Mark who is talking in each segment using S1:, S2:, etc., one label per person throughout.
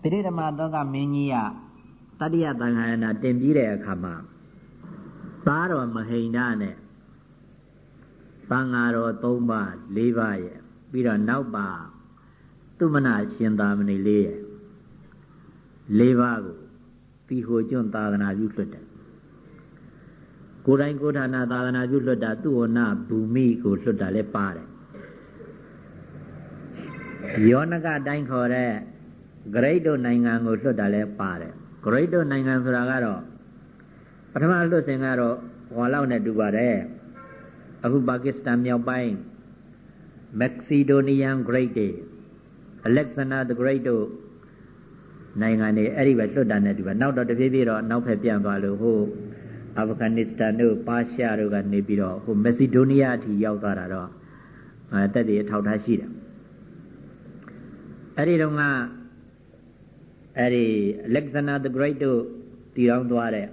S1: ပိရိဓမ္မသောကမင်းကြီးကတတိယသံဃာယနာတင်ပြီးတဲ့အခါမှာသားတော်မဟိန္ဒနဲ့သံဃာတော်၃ပါး၄ပါးရဲ့ပြီးတော့နောက်ပါသူမနာရှင်သာမဏေလေးရဲ့၄ပါးကိုပြီးဟိုကျွန်းသာသနာပြုလွတ်တယ်ကိုယ်တိုင်ကိုယ်ဌာနသာသနာပြုလွတ်တာသူဝနာဘူမိကိုလွတ်တာလည်းပါတယ်ယောနကတိုင်းခေါ်တဲ့ ဂရိတ်တို့နိုင်ငံကိုလွတ်တာလည်းပါတယ်ဂရိတ်တို့နိုင်ငံဆိုတာကတော့ပထမလွတ်စဉ်ကတော့ဟောလောက်နဲ့တူပါတယ်အခုပါကစ္စတန်မြောက်ပိုင်းမက္ဆီဒိုနီးယန်ဂရိတ်တွေအလက်ဇန္ဒာ the great တို့နိုင်ငံတွေအဲ့ဒီပဲလွတ်တာနဲ့တူပါနောက်တော့တပြေးပြေးတော့နောက်ဖက်ပြန်သွားလို့ဟိုအာဖဂန်နစ္စတန်တို့ပါရှားတို့ကနေပြီးတော့ဟိုမက်ဆီဒိုနီးယားအထိရောက်သွားတာတော့အဲတက်တည်အထောက်ထားရှိတယ်အဲ့ဒီတော့က အဲ့ဒီ Alexander the Great တို့တည်ထောင်သွားတဲ့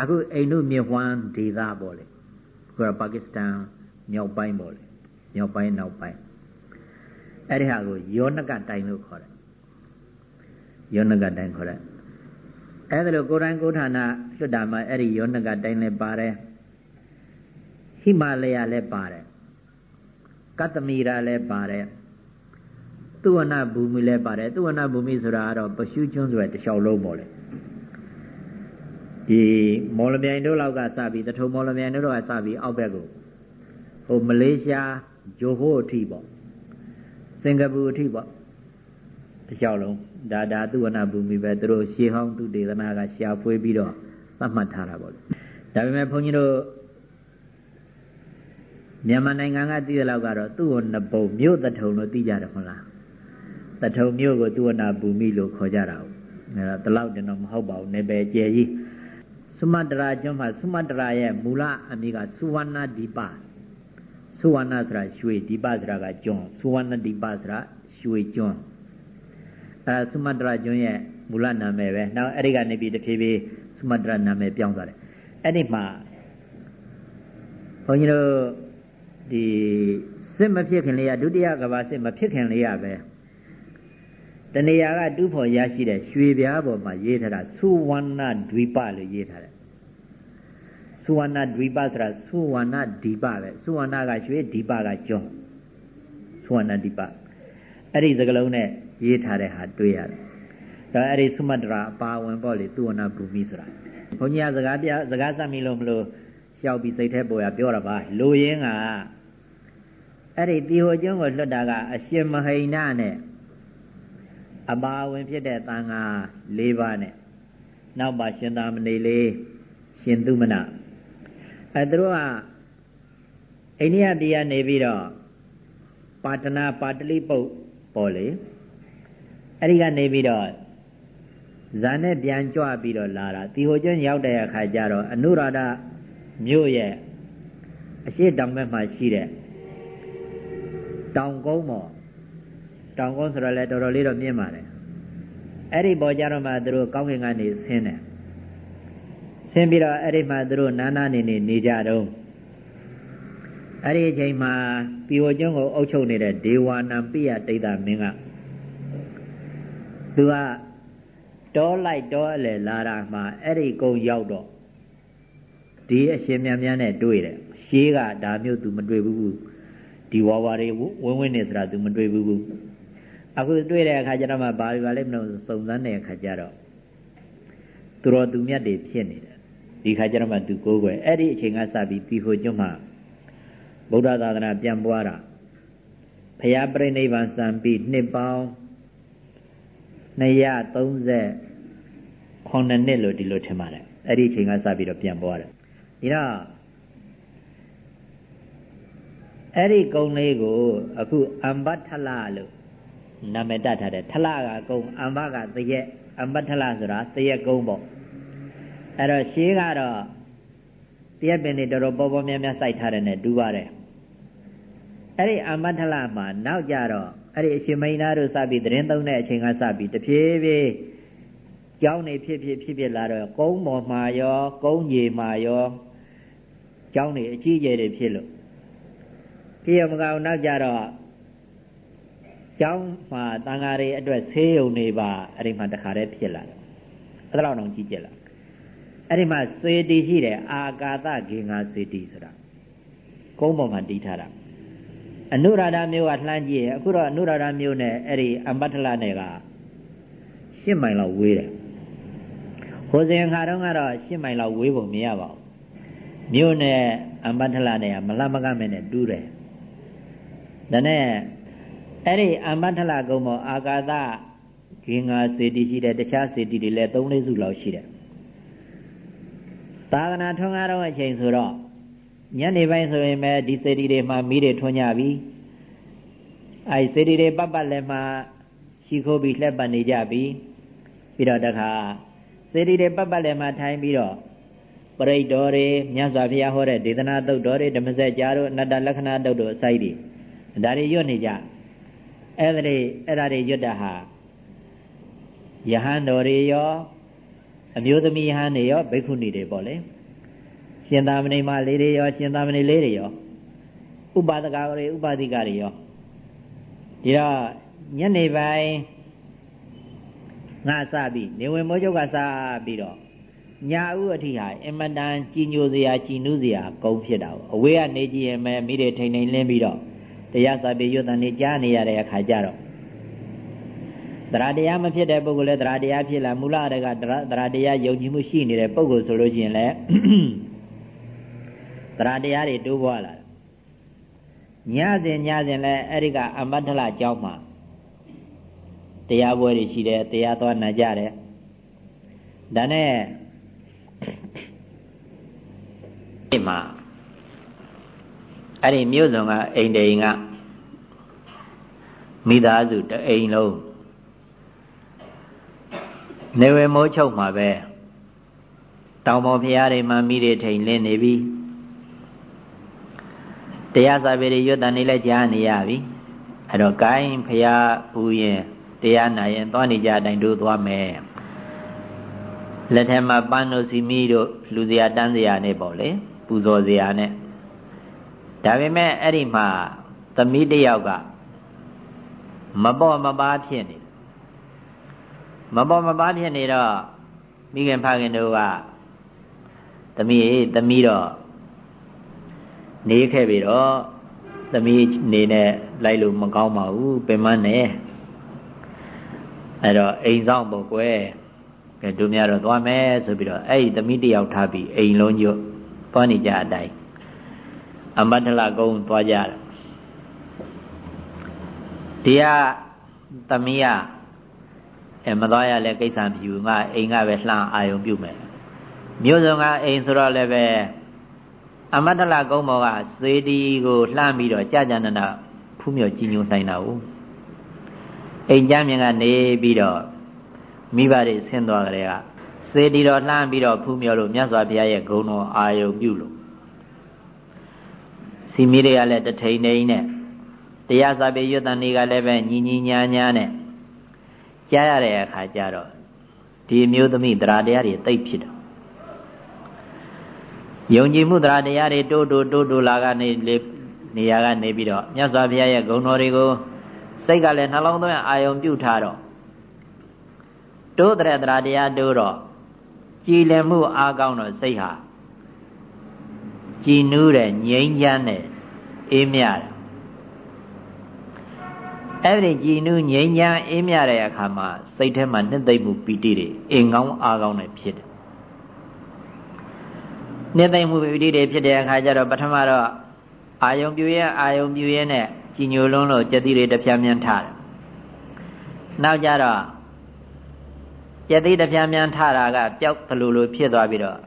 S1: အခုအိန္ဒုမြေဝမ်းဒေသပေါ့လေခုကပါကစ္စတန်မြောက်ပိုင်းပေါ့လေမြောက်ပိုင်းနောက်ပိုင်းအဲ့ဒီဟာကိုယောနကတိုင်လို့ခေါ်တယ်ယောနကတိုင်ခေါ်တယ်အဲ့ဒါလို့ကိုယ်တိုင်ကိုယ်ဌာနလွတ်တာမှာအဲ့ဒီယောနကတိုင်လည်းပါတယ်ဟိမာလယလည်းပါတယ်ကတ္တမီရာလည်းပါတယ် သူဝနာဘူမိလည်းပါတယ်သူဝနာဘူမိဆိုတာကတော့ပရှုကျွန်းဆိုတဲ့တလျှောက်လုံးပေါ့လေဒီမော်လမြိုင်တို့လောက်ကစပြီးတထုံမော်လမြိုင်တို့ကစပြီးအောက်ဘက်ကိုဟိုမလေးရှားဂျိုဟိုအထိပေါ့စင်ကာပူအထိပေါ့တလျှောက်လုံးဒါဒါသူဝနာဘူမိပဲသူတို့ရှေးဟောင်းသူဒေသနာကရှာဖွေပြီးတော့သတ်မှတ်ထားတာပေါ့လေဒါပေမဲ့ဘုန်းကြီးတို့မြန်မာနိုင်ငံကတည်တဲ့လောက်ကတော့သူ့ကိုနဘုံမြို့တထုံလို့သိကြတယ်ဟုတ်လား တထုံမြို့ကိုသူဝနာဘူမိလို့ခေါ်ကြတာဟုတ်အဲတော့ဒီလောက်တင်တော့မဟုတ်ပါဘူးနေပဲကျယ်ကြီးသုမတရာကျွန်းမှာသုမတရာရဲ့မူလအမည်ကသုဝနာဒီပသုဝနာဆိုတာရွှေဒီပဆိုတာကကျွန်းသုဝနာဒီပဆိုတာရွှေကျွန်းအဲသုမတရာကျွန်းရဲ့မူလနာမည်ပဲနောက်အဲ့ဒီကနေပြီးတဖြည်းဖြည်းသုမတရာနာမည်ပြောင်းသွားတယ်အဲ့ဒီမှာဘုန်းကြီးတို့ဒီစစ်မဖြစ်ခင်လေးကဒုတိယကဘာစစ်မဖြစ်ခင်လေးရပဲ တဏှာကတူးဖို့ရရှိတဲ့ရွှေပြားပေါ်မှာရေးထားတာသုဝန္နဒွိပလို့ရေးထားတယ်သုဝန္နဒွိပဆိုတာသုဝန္နဒီပပဲသုဝန္နကရွှေဒီပကကျွန်းသုဝန္နဒီပအဲ့ဒီစကလုံးနဲ့ရေးထားတဲ့ဟာတွေ့ရတယ်ဒါအဲ့ဒီသုမတရာအပါဝင်ပေါ့လေသုဝန္နဘူမိဆိုတာဘုန်းကြီးကစကားပြစကားစမိလို့မလို့လျှောက်ပြီးစိတ်ထဲပေါ်ရပြောတာပါလူရင်းကအဲ့ဒီတီဟိုကျွန်းကိုလွတ်တာကအရှင်မဟိဏနဲ့ အပါဝင်ဖြစ်တဲ့သံဃာ၄ပါးနဲ့နောက်ပါရှင်သာမဏေလေးရှင်သူမနအဲသူတို့ကအိန္ဒိယပြည်ကနေပြီးတော့ပါတနာပါတလိပုတ်ပေါ်လေအဲ့ဒီကနေပြီးတော့ဇာနဲ့ပြန်ကြွပြီးတော့လာတာတီဟိုကျွန်းရောက်တဲ့အခါကျတော့အနုရာဓမြို့ရဲ့အရှိတောင်ဘက်မှာရှိတဲ့တောင်ကုန်းပေါ် တောင်ကုန်းဆိုတော့လေတော်တော်လေးတော့မြင့်ပါတယ်အဲ့ဒီပေါ်ကြတော့မှသူတို့ကောင်းကင်ကနေဆင်းတယ်ဆင်းပြီးတော့အဲ့ဒီမှာသူတို့နာနာနေနေနေကြတော့အဲ့ဒီအချိန်မှာပြိုကျွန်းကိုအုပ်ချုပ်နေတဲ့ဒေဝနာပိယတိတ်တာမင်းကသူကတောလိုက်တောအလေလာတာမှာအဲ့ဒီကုန်းရောက်တော့ဒီအရှင်မြတ်များနဲ့တွေ့တယ်ရှေးကဒါမျိုးသူမတွေ့ဘူးဒီဝါဝါတွေဝင်းဝင်းနေစရာသူမတွေ့ဘူး အခုတွေ့တဲ့အခါကျတော့မှဘာတွေပါလဲမလို့စုံစမ်းတဲ့အခါကျတော့သူတော်သူမြတ်တွေဖြစ်နေတယ်ဒီခါကျတော့မှသူကိုးကွယ်အဲ့ဒီအချိန်ကစပြီးတီဟိုကျွန်းမှာဗုဒ္ဓသာသနာပြန်ပွားတာဖရာပြိဋိဘံစံပြီးနှစ်ပေါင်း230ခုနှစ်လို့ဒီလိုထင်ပါတယ်အဲ့ဒီအချိန်ကစပြီးတော့ပြန်ပွားတယ်ဒါတော့အဲ့ဒီကုံလေးကိုအခုအမ္ဘထလလို့ နာမည်တတ်ထားတယ်ထလကကုံအမ္ဘကတရက်အမ္ဘထလဆိုတာတရက်ကုံပေါ့အဲ့တော့ရှေးကတော့တရက်ပင်တွေတော်တော်ပေါ်ပေါ်များများစိုက်ထားတယ်နဲ့တူပါတယ်အဲ့ဒီအမ္ဘထလမှာနောက်ကြတော့အဲ့ဒီအရှင်မိန်သားတို့စပြီးသတင်းသုံးတဲ့အချိန်ကစပြီးတဖြည်းဖြည်းကျောင်းနေဖြစ်ဖြစ်ဖြစ်ဖြစ်လာတော့ကုန်းပေါ်မှာရောကုန်းကြီးမှာရောကျောင်းနေအကြီးကျယ်တွေဖြစ်လို့ပြရမကောင်နောက်ကြတော့ ကျောင်းမှာတန်ဃာတွေအတွက်ဆေးရုံတွေပါအဲ့ဒီမှာတခါတည်းဖြစ်လာတယ်အဲ့ဒါတော့ကြည့်ကြလားအဲ့ဒီမှာစေတီရှိတယ်အာကာသဂေငါစေတီဆိုတာကုန်းပေါ်မှာတည်ထားတာအနုရာဓမျိုးကလှမ်းကြည့်ရင်အခုတော့အနုရာဓမျိုးနဲ့အဲ့ဒီအမ္ပထလနဲ့က10မိုင်လောက်ဝေးတယ်ဟိုစဉ်ခါတော့ကတော့10မိုင်လောက်ဝေးပုံမရပါဘူးမြို့နဲ့အမ္ပထလနဲ့ကမလှမကမဲ့နဲ့တူးတယ်ဒါနဲ့ အဲ့ဒီအမ္ပထလကုန်းပေါ်အာကာသဂင်္ဂါစေတီရှိတဲ့တခြားစေတီတွေလည်း၃၄စုလောက်ရှိတယ်သာသနာထွန်းကားတော့အချိန်ဆိုတော့ညနေပိုင်းဆိုရင်ပဲဒီစေတီတွေမှာမီးတွေထွန်းကြပြီအဲစေတီတွေပတ်ပတ်လည်းမှာရှိခိုးပြီးလှက်ပတ်နေကြပြီပြီးတော့တခါစေတီတွေပတ်ပတ်လည်းမှာထိုင်ပြီးတော့ပရိတ်တော်တွေမြတ်စွာဘုရားဟောတဲ့ဒေသနာတုတ်တော်တွေဓမ္မစကြာတို့အနတ္တလက္ခဏာတုတ်တို့အစိုက်တွေဒါတွေရွတ်နေကြ အဲ့ဒါတွေအဲ့ဒါတွေရွတ်တာဟာယဟန်တော်တွေရောအမျိုးသမီးယဟန်တွေရောဘိက္ခုနီတွေပေါ့လေရှင်သာမဏေမလေးတွေရောရှင်သာမဏေလေးတွေရောဥပါဒကတွေဥပါဒိကတွေရောဒီတော့ညနေပိုင်းငါစပြီနေဝင်မိုးချုပ်ကစပြီးတော့ညာဥအထိဟာအင်မတန်ကြည်ညိုစရာကြည်နူးစရာကုန်းဖြစ်တာအဝေးကနေကြည့်ရင်ပဲမိတွေထိန်ထိန်လင်းပြီးတော့ တရားစာပေရွတ်တန်နေကြားနေရတဲ့အခါကျတော့တရားတရားမဖြစ်တဲ့ပုဂ္ဂိုလ်လည်းတရားတရားဖြစ်လာမူလတကတရားတရားယုံကြည်မှုရှိနေတဲ့ပုဂ္ဂိုလ်ဆိုလို့ရှိရင်လည်းတရားတရားတွေတိုးပွားလာညစဉ်ညစဉ်လည်းအဲ့ဒီကအမတ္ထလကျောင်းမှာတရားပွဲတွေရှိတယ်တရားသွားနာကြတယ်ဒါနဲ့ဒီမှာ အဲ့ဒီမြို့စုံကအိမ်တိန်ကမိသားစုတအိမ်လုံးနေဝေမိုးချုပ်မှာပဲတောင်ပေါ်ဖရားတွေမှာမိတွေထိန်လင်းနေပြီတရားစာပေတွေရွတ်တန်နေလဲကြားနေရပြီအဲ့တော့ဂိုင်းဖရားပူရင်တရားနာရင်သွားနေကြအတိုင်းတို့သွားမယ်လက်ထက်မှာပန်းတို့စီမီတို့လူစရာတန်းစရာနဲ့ပေါ့လေပူဇော်စရာနဲ့ ဒါပေမဲ့အဲ့ဒီမှာသမီးတယောက်ကမပေါ်မပါဖြစ်နေမပေါ်မပါဖြစ်နေတော့မိခင်ဖခင်တို့ကသမီးသမီးတော့နေခဲ့ပြီတော့သမီးနေနဲ့လိုက်လို့မကောင်းပါဘူးပင်မနဲ့အဲ့တော့အိမ်ဆောင်ပေါ့ကွယ်ကဲတို့များတော့သွားမယ်ဆိုပြီးတော့အဲ့ဒီသမီးတယောက်ထားပြီးအိမ်လုံးကျွတ်သွားနေကြအတိုင်း အမတ္တလကုန်းသွားကြတယ်တရားသမီးကအဲမသွားရလဲကိစ္စမဖြစ်ဘူးငါအိမ်ကပဲလှမ်းအာယုံပြုမယ်မြို့စုံကအိမ်ဆိုတော့လည်းပဲအမတ္တလကုန်းပေါ်ကစေတီကိုလှမ်းပြီးတော့ကြာကြာနာနာဖူးမြော်ကြီးညိုနိုင်တာ ਉ အိမ်ကြမ်းမြင်ကနေပြီးတော့မိဘတွေဆင်းသွားကြတဲ့ကစေတီတော်လှမ်းပြီးတော့ဖူးမြော်လို့မြတ်စွာဘုရားရဲ့ဂုဏ်တော်အာယုံပြုလို့ စီမီတွေကလည်းတထိန်နေနဲ့တရားစာပေရွတ်တန်တွေကလည်းပဲညီညီညာညာနဲ့ကြားရတဲ့အခါကျတော့ဒီမျိုးသမီးတရားတရားတွေသိပ်ဖြစ်တယ်ယုံကြည်မှုတရားတရားတွေတိုးတိုးတိုးတိုးလာကနေလေနေရာကနေပြီးတော့မြတ်စွာဘုရားရဲ့ဂုဏ်တော်တွေကိုစိတ်ကလည်းနှလုံးသွင်းအာယုံပြုထားတော့တိုးတဲ့တရားတရားတိုးတော့ကြည်လင်မှုအားကောင်းတော့စိတ်ဟာ ကြည်နူးတဲ့ငြိမ်းချမ်းတဲ့အေးမြတယ်အဲ့ဒီကြည်နူးငြိမ်းချမ်းအေးမြတဲ့အခါမှာစိတ်ထဲမှာနှစ်သိမ့်မှုပီတိတွေအင်ကောင်းအားကောင်းတွေဖြစ်တယ်နှစ်သိမ့်မှုပီတိတွေဖြစ်တဲ့အခါကျတော့ပထမတော့အာယုံပြူရဲ့အာယုံပြူရဲ့နဲ့ကြည်ညိုလုံးလို့ကြတိတွေတပြားမြန်ထားတယ်နောက်ကြတော့ကြတိတပြားမြန်ထားတာကပျောက်သလိုလိုဖြစ်သွားပြီးတော့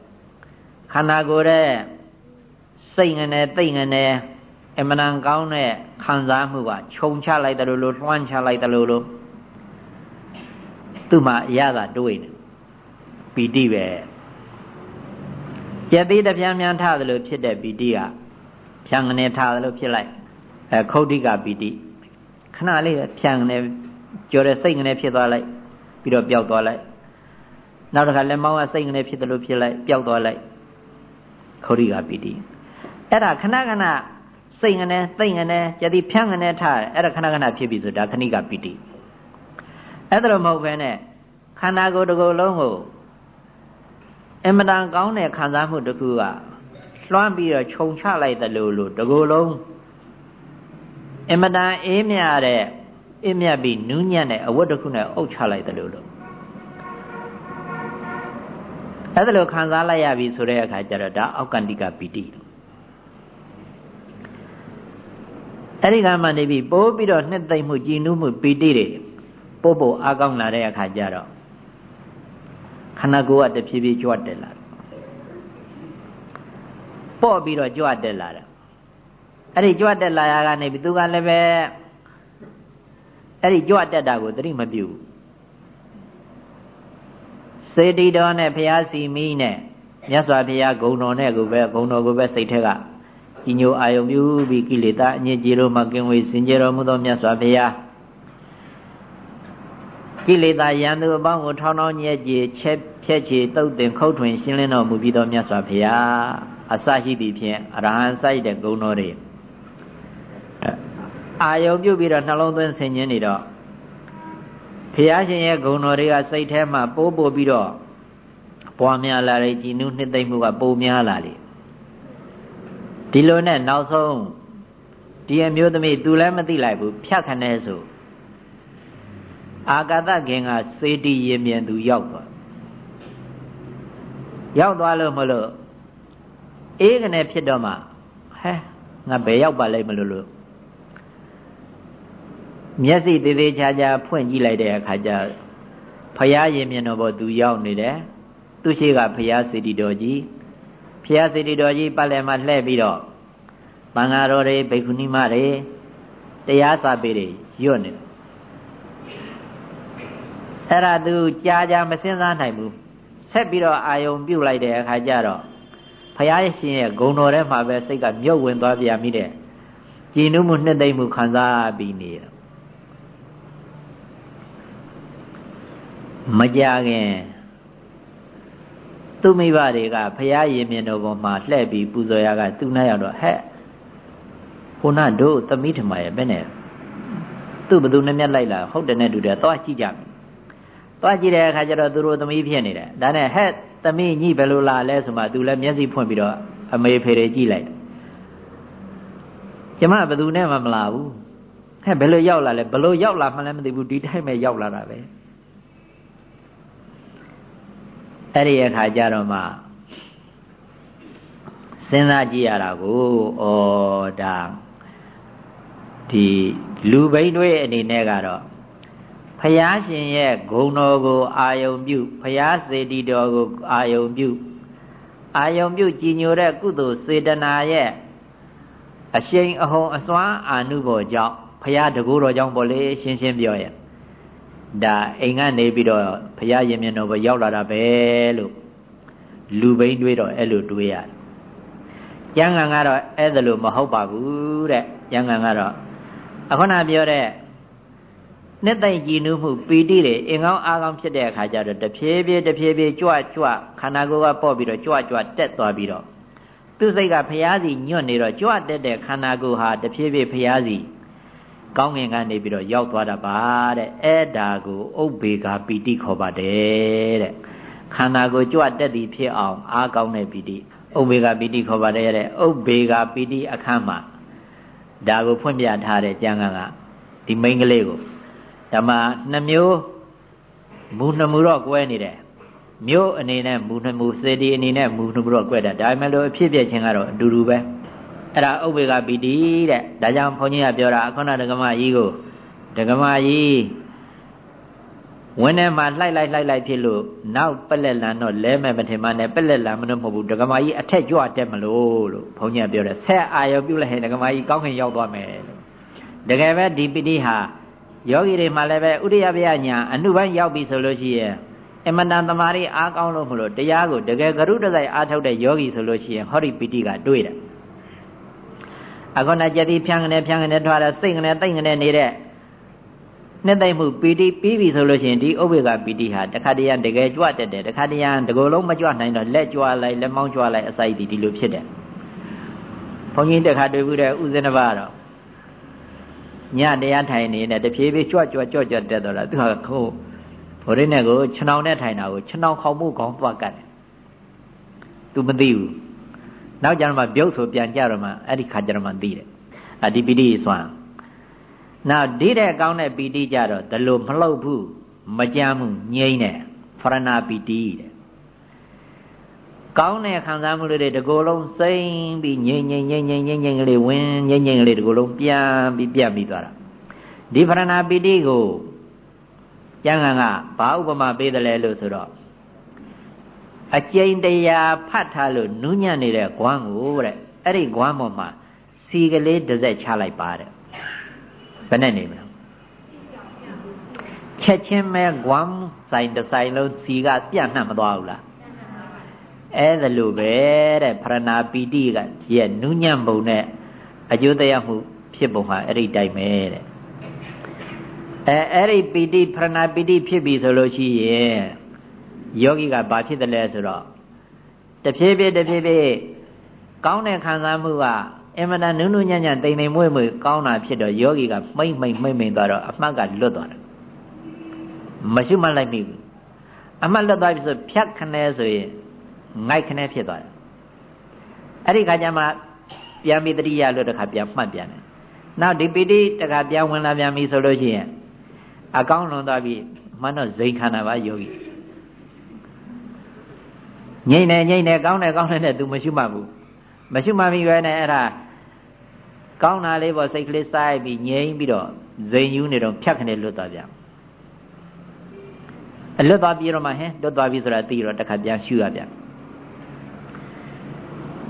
S1: ခန္ဓာကိုယ်ရဲ့ စိတ်ငနဲ့သိငနဲ့အမှန်တန်ကောင်းတဲ့ခံစားမှုကခြုံချလိုက်တယ်လို့လွှမ်းချလိုက်တယ်လို့သူ့မှာအရသာတွေးနေပီတိပဲကျက်သေးတပြန်းမြန်ထတယ်လို့ဖြစ်တဲ့ပီတိကဖြံငနေထားတယ်လို့ဖြစ်လိုက်အဲခௌတိကပီတိခဏလေးဖြံငနေကြော်တဲ့စိတ်ငနေဖြစ်သွားလိုက်ပြီးတော့ပျောက်သွားလိုက်နောက်တစ်ခါလက်မောင်းကစိတ်ငနေဖြစ်တယ်လို့ဖြစ်လိုက်ပျောက်သွားလိုက်ခௌတိကပီတိ အဲ့ဒါခဏခဏစိတ်ငနဲ့သိမ့်ငနဲ့ကြတိဖြန်းငနဲ့ထားအဲ့ဒါခဏခဏဖြစ်ပြီဆိုဒါခဏိကပိတိအဲ့ဒါတော့မဟုတ်ဘဲနဲ့ခန္ဓာကိုယ်တစ်ခုလုံးကိုအင်မတန်ကောင်းတဲ့ခံစားမှုတစ်ခုကလွှမ်းပြီးတော့ခြုံချလိုက်တယ်လို့လို့တစ်ခုလုံးအင်မတန်အေးမြတဲ့အင်းမြတ်ပြီးနူးညံ့တဲ့အဝတ်တစ်ခုနဲ့အုပ်ချလိုက်တယ်လို့လို့အဲ့ဒါလိုခံစားလိုက်ရပြီဆိုတဲ့အခါကျတော့ဒါအောက်ကန္တိကပီတိ အဲ့ဒီကမှနေပြီးပိုးပြီးတော့နှစ်သိမ့်မှုကြည်နူးမှုပီတိတွေပို့ပို့အားကောင်းလာတဲ့အခါကျတော့ခန္ဓာကိုယ်ကတဖြည်းဖြည်းကြွတက်လာပေါ့ပြီးတော့ကြွတက်လာတယ်အဲ့ဒီကြွတက်လာရကနေပြီးသူကလည်းပဲအဲ့ဒီကြွတက်တာကိုသတိမပြုဘူးစေတီတော်နဲ့ဘုရားစီမီးနဲ့မြတ်စွာဘုရားဂုံတော်နဲ့ကိုပဲဂုံတော်ကိုပဲစိတ်ထက်က ကြီးညိုအာယုံပြုပြီးကိလေသာအညစ်အကြေးတို့မှကင်းဝေးစင်ကြယ်တော်မူသောမြတ်စွာဘုရားကိလေသာရန်သူအပေါင်းကိုထောင်းထောင်းညက်ကြည်ချက်ဖြက်ချေတုတ်တင်ခုတ်ထွင်ရှင်းလင်းတော်မူပြီးသောမြတ်စွာဘုရားအစရှိသည်ဖြင့်အရဟံစိုက်တဲ့ဂုံတော်တွေအာယုံပြုတ်ပြီးတော့နှလုံးသွင်းဆင်ခြင်နေတော့ဘုရားရှင်ရဲ့ဂုဏ်တော်တွေကစိတ်ထဲမှာပိုးပို့ပြီးတော့ပွားများလာတဲ့ကြည်နူးနှစ်သိမ့်မှုကပိုများလာလေ ဒီလိုနဲ့နောက်ဆုံးဒီအမျိုးသမီးသူလည်းမသိလိုက်ဘူးဖြတ်ခနဲ့ဆိုအာကာသခင်ကစေတီရင်မြန်သူရောက်သွားရောက်သွားလို့မလို့အေးကနေဖြစ်တော့မှဟဲငါဘယ်ရောက်ပါလိမ့်မလို့လို့မျက်စိသေးသေးချာချာဖွင့်ကြည့်လိုက်တဲ့အခါကျဖရာရင်မြင်တော်ဘောသူရောက်နေတယ်သူရှိကဖရာစေတီတော်ကြီး ဖရာစေတီတော်ကြီးပတ်လည်မှာလှည့်ပြီးတော့ဘင်္ဂါတော်တွေဘိက္ခုနီမတွေတရားစာပေတွေညွတ်နေတယ်အဲ့ဒါသူကြာကြာမစင်စားနိုင်ဘူးဆက်ပြီးတော့အာယုံပြုတ်လိုက်တဲ့အခါကျတော့ဖရာရှင်ရဲ့ဂုံတော်ထဲမှာပဲစိတ်ကမြုပ်ဝင်သွားပြန်ပြီတဲ့ကြည်နုမှုနှစ်သိမ့်မှုခံစားပြီးနေတယ်မကြခင် သူမိဘတွေကဖရာရင်မြင်တော်ပေါ်မှာလှည့်ပြီးပူဇော်ရကသူနဲ့ရောက်တော့ဟဲ့ခုနတို့သမီးထမရဲ့ဘယ်နဲ့သူ့ဘသူနဲ့မျက်လိုက်လာဟုတ်တယ်နဲ့တူတယ်သွားကြည့်ကြမယ်သွားကြည့်တဲ့အခါကျတော့သူတို့သမီးဖြစ်နေတယ်ဒါနဲ့ဟဲ့သမီးညိဘယ်လိုလာလဲဆိုမှသူလည်းမျက်စိဖွင့်ပြီးတော့အမေဖေတွေကြည့်လိုက်ကျမဘသူနဲ့မှမလာဘူးဟဲ့ဘယ်လိုရောက်လာလဲဘယ်လိုရောက်လာမှလည်းမသိဘူးဒီတိုင်းပဲရောက်လာတာပဲ အဲ့ဒီအခါကျတော့မှစဉ်းစားကြည့်ရတာကိုဩဒါဒီလူဘိန်းတွေအနေနဲ့ကတော့ဖယားရှင်ရဲ့ဂုဏ်တော်ကို အာယုံပြုဖယားစေတီတော်ကို အာယုံပြုအာယုံပြုကြည်ညိုတဲ့ကုသိုလ်စေတနာရဲ့အရှိန်အဟုန်အစွမ်းအာနုဘောကြောင့်ဖယားတကူတော်ကြောင့်ပေါ့လေရှင်းရှင်းပြောရဲ့ ဒါအိမ်ကနေပြီးတော့ဘုရားရင်မြင်တော်ဘရောက်လာတာပဲလို့လူဘိန်းတွေးတော့အဲ့လိုတွေးရတယ်ကျမ်းဂန်ကတော့အဲ့ဒါလို့မဟုတ်ပါဘူးတဲ့ကျမ်းဂန်ကတော့အခုနပြောတဲ့နှစ်သိမ့်ကြည်နူးမှုပီတိတွေအင်ကောင်းအားကောင်းဖြစ်တဲ့အခါကျတော့တဖြည်းဖြည်းတဖြည်းဖြည်းကြွကြွခန္ဓာကိုယ်ကပေါ့ပြီးတော့ကြွကြွတက်သွားပြီးတော့သူစိတ်ကဖျားစီညွတ်နေတော့ကြွတက်တဲ့ခန္ဓာကိုယ်ဟာတဖြည်းဖြည်းဖျားစီ ကောင်းငင်ကနေပြီးတော့ရောက်သွားတာပါတဲ့အဲ့ဒါကိုဥပ္ပေကပီတိခေါ်ပါတယ်တဲ့ခန္ဓာကိုကြွတက်သည်ဖြစ်အောင်အားကောင်းတဲ့ပီတိဥပ္ပေကပီတိခေါ်ပါတယ်တဲ့ဥပ္ပေကပီတိအခန်းမှာဒါကိုဖွင့်ပြထားတဲ့ကျမ်းဂန်ကဒီမိန်းကလေးကိုဓမ္မနှမျိုးမူနှမူတော့ကွဲနေတယ်မျိုးအနေနဲ့မူနှမူစေတီအနေနဲ့မူနှမူတော့ကွဲတာဒါပေမဲ့လို့အဖြစ်ပြချင်းကတော့အတူတူပဲ အဲ့ဒါဥပ္ပေကပီတိတဲ့ဒါကြောင့်ဘုန်းကြီးကပြောတာအခုနဒကမကြီးကိုဒကမကြီးဝင်းထဲမှာလှိုက်လိုက်လှိုက်လိုက်ဖြစ်လို့နောက်ပက်လက်လန်တော့လဲမဲ့မထင်မှနဲ့ပက်လက်လန်မလို့မဟုတ်ဘူးဒကမကြီးအထက်ကြွတက်မလို့လို့ဘုန်းကြီးကပြောတယ်ဆက်အာရုံပြုလိုက်ရင်ဒကမကြီးကောင်းခင်ရောက်သွားမယ်လို့တကယ်ပဲဒီပီတိဟာယောဂီတွေမှာလည်းပဲဥဒိယဗျာညာအနုပိုင်းရောက်ပြီဆိုလို့ရှိရင်အမတန်သမာဓိအားကောင်းလို့မလို့တရားကိုတကယ်ကရုတစိုက်အားထုတ်တဲ့ယောဂီဆိုလို့ရှိရင်ဟောဒီပီတိကတွေ့တယ် အခုနကြတိဖြန်းကနေဖြန်းကနေထွားတဲ့စိတ်ကနေတိတ်ကနေနေတဲ့နှစ်သိမ့်မှုပီတိပြီးပြီဆိုလို့ရှိရင်ဒီဥပ္ပေကပီတိဟာတခါတည်းရတကယ်ကြွတက်တယ်တခါတည်းရတကိုယ်လုံးမကြွနိုင်တော့လက်ကြွလိုက်လက်မောင်းကြွလိုက်အစိုက်ဒီဒီလိုဖြစ်တယ်ဘုန်းကြီးတခါတွေ့ဘူးတဲ့ဥစဉ်တစ်ပါးတော့ညတရားထိုင်နေတဲ့တဖြည်းဖြည်းကြွကြွကြွကြွတက်တော့တာသူကခုဘိုးရင်းနဲ့ကိုခြေနှောင်နဲ့ထိုင်တာကိုခြေနှောင်ခေါမှုခေါင်းသွားကတ်တယ်သူမသိဘူး နောက်ကျတော့မှပြုတ်ဆိုပြန်ကြတော့မှအဲ့ဒီခါကျတော့မှသိတယ်အဒီပီတိစွမ်းနောက်ဒီတဲ့ကောင်းတဲ့ပီတိကြတော့ဒလို့မလှုပ်ဘူးမကြမ်းဘူးငြိမ့်တယ်ဖရဏပီတိတဲ့ကောင်းတဲ့ခံစားမှုတွေတကိုယ်လုံးစိမ့်ပြီးငြိမ့်ငြိမ့်ငြိမ့်ငြိမ့်ငြိမ့်ငြိမ့်ကလေးဝင်ငြိမ့်ငြိမ့်ကလေးတကိုယ်လုံးပြန်ပြီးပြတ်ပြီးသွားတာဒီဖရဏပီတိကိုကျမ်းဂန်ကဘာဥပမာပေးတယ်လဲလို့ဆိုတော့ အကျိန်တရားဖတ်ထားလို့နူးညံ့နေတဲ့ဂွမ်းကိုတဲ့အဲ့ဒီဂွမ်းပေါ်မှာစီကလေးတစ်စက်ချလိုက်ပါတဲ့ဘယ်နဲ့နေမလဲချက်ချင်းပဲဂွမ်းဆိုင်တစ်ဆိုင်လုံးစီကပြန့်နှံ့မသွားဘူးလားအဲ့ဒါလိုပဲတဲ့ဖရဏာပီတိကရဲ့နူးညံ့ပုံနဲ့အကျိုးတရားမှုဖြစ်ပုံဟာအဲ့ဒီတိုင်းပဲတဲ့အဲအဲ့ဒီပီတိဖရဏာပီတိဖြစ်ပြီဆိုလို့ရှိရင် ယောဂီကဘာဖြစ်တယ်လဲဆိုတော့တဖြည်းဖြည်းတဖြည်းဖြည်းကောင်းတဲ့ခံစားမှုကအင်မတန်နုနုညံ့ညံ့တိမ်တိမ်မွေ့မွေ့ကောင်းတာဖြစ်တော့ယောဂီကမိမ့်မိမ့်မိမ့်မိမ့်သွားတော့အမှတ်ကလွတ်သွားတယ်မရှိမှလိုက်မိဘူးအမှတ်လွတ်သွားပြီဆိုဖြတ်ခနဲဆိုရင်ငိုက်ခနဲဖြစ်သွားတယ်အဲ့ဒီခါကျမှပြန်ပြီးတတိယလို့တခါပြန်မှတ်ပြန်တယ်နောက်ဒီပီတိတခါပြန်ဝင်လာပြန်ပြီဆိုလို့ရှိရင်အကောင်းလွန်သွားပြီမှန်တော့ဇိမ်ခန္ဓာပါယောဂီ ငိမ့်နေငိမ့်နေကောင်းတယ်ကောင်းတယ်နဲ့ तू မရှိမှဘူးမရှိမှပြီပဲနဲ့အဲ့ဒါကောင်းတာလေးပေါ့စိတ်ကလေးစားပြီးငြိမ်ပြီးတော့ဇိမ်ယူနေတော့ဖြတ်ခနဲ့လွတ်သွားပြန်အလွတ်သွားပြီးတော့မှဟင်လွတ်သွားပြီဆိုတာသိတော့တခါပြန်ရှူရပြန်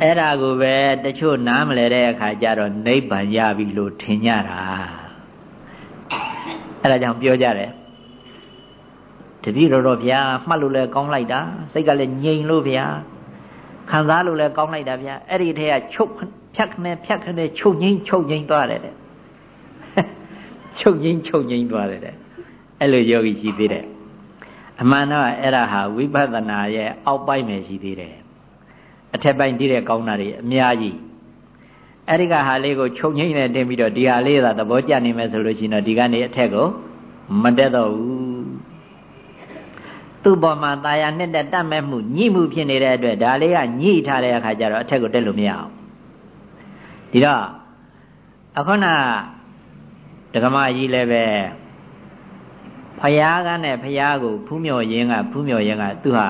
S1: အဲ့ဒါကိုပဲတချို့နားမလဲတဲ့အခါကျတော့နိဗ္ဗာန်ရပြီလို့ထင်ကြတာအဲ့ဒါကြောင့်ပြောကြတယ် တပည့်တော်တော်ဗျာမှတ်လို့လဲကောင်းလိုက်တာစိတ်ကလည်းငြိမ်လို့ဗျာခံစားလို့လဲကောင်းလိုက်တာဗျာအဲ့ဒီထဲကချုပ်ဖြတ်ခနဲ့ဖြတ်ခနဲ့ချုပ်ငိမ့်ချုပ်ငိမ့်သွားတယ်တဲ့ချုပ်ငိမ့်ချုပ်ငိမ့်သွားတယ်တဲ့အဲ့လိုယောဂီရှိသေးတယ်အမှန်တော့အဲ့ဒါဟာဝိပဿနာရဲ့အောက်ပိုင်းပဲရှိသေးတယ်အထက်ပိုင်းတည်တဲ့ကောင်းတာတွေအများကြီးအဲ့ဒီကဟာလေးကိုချုပ်ငိမ့်နဲ့တင်ပြီးတော့ဒီဟာလေးသာသဘောကျနေမယ်ဆိုလို့ရှိရင်တော့ဒီကနေအထက်ကိုမတက်တော့ဘူး သူ့ပေါ်မှာตาရနှစ်တက်တတ်မဲ့မှုညှိမှုဖြစ်နေတဲ့အတွက်ဒါလေးကညှိထားတဲ့အခါကျတော့အထက်ကိုတက်လို့မရအောင်ဒီတော့အခုနဒကမကြီးလည်းပဲဖယားကနဲ့ဖယားကိုဖူးမြော်ရင်းကဖူးမြော်ရင်းကသူဟာ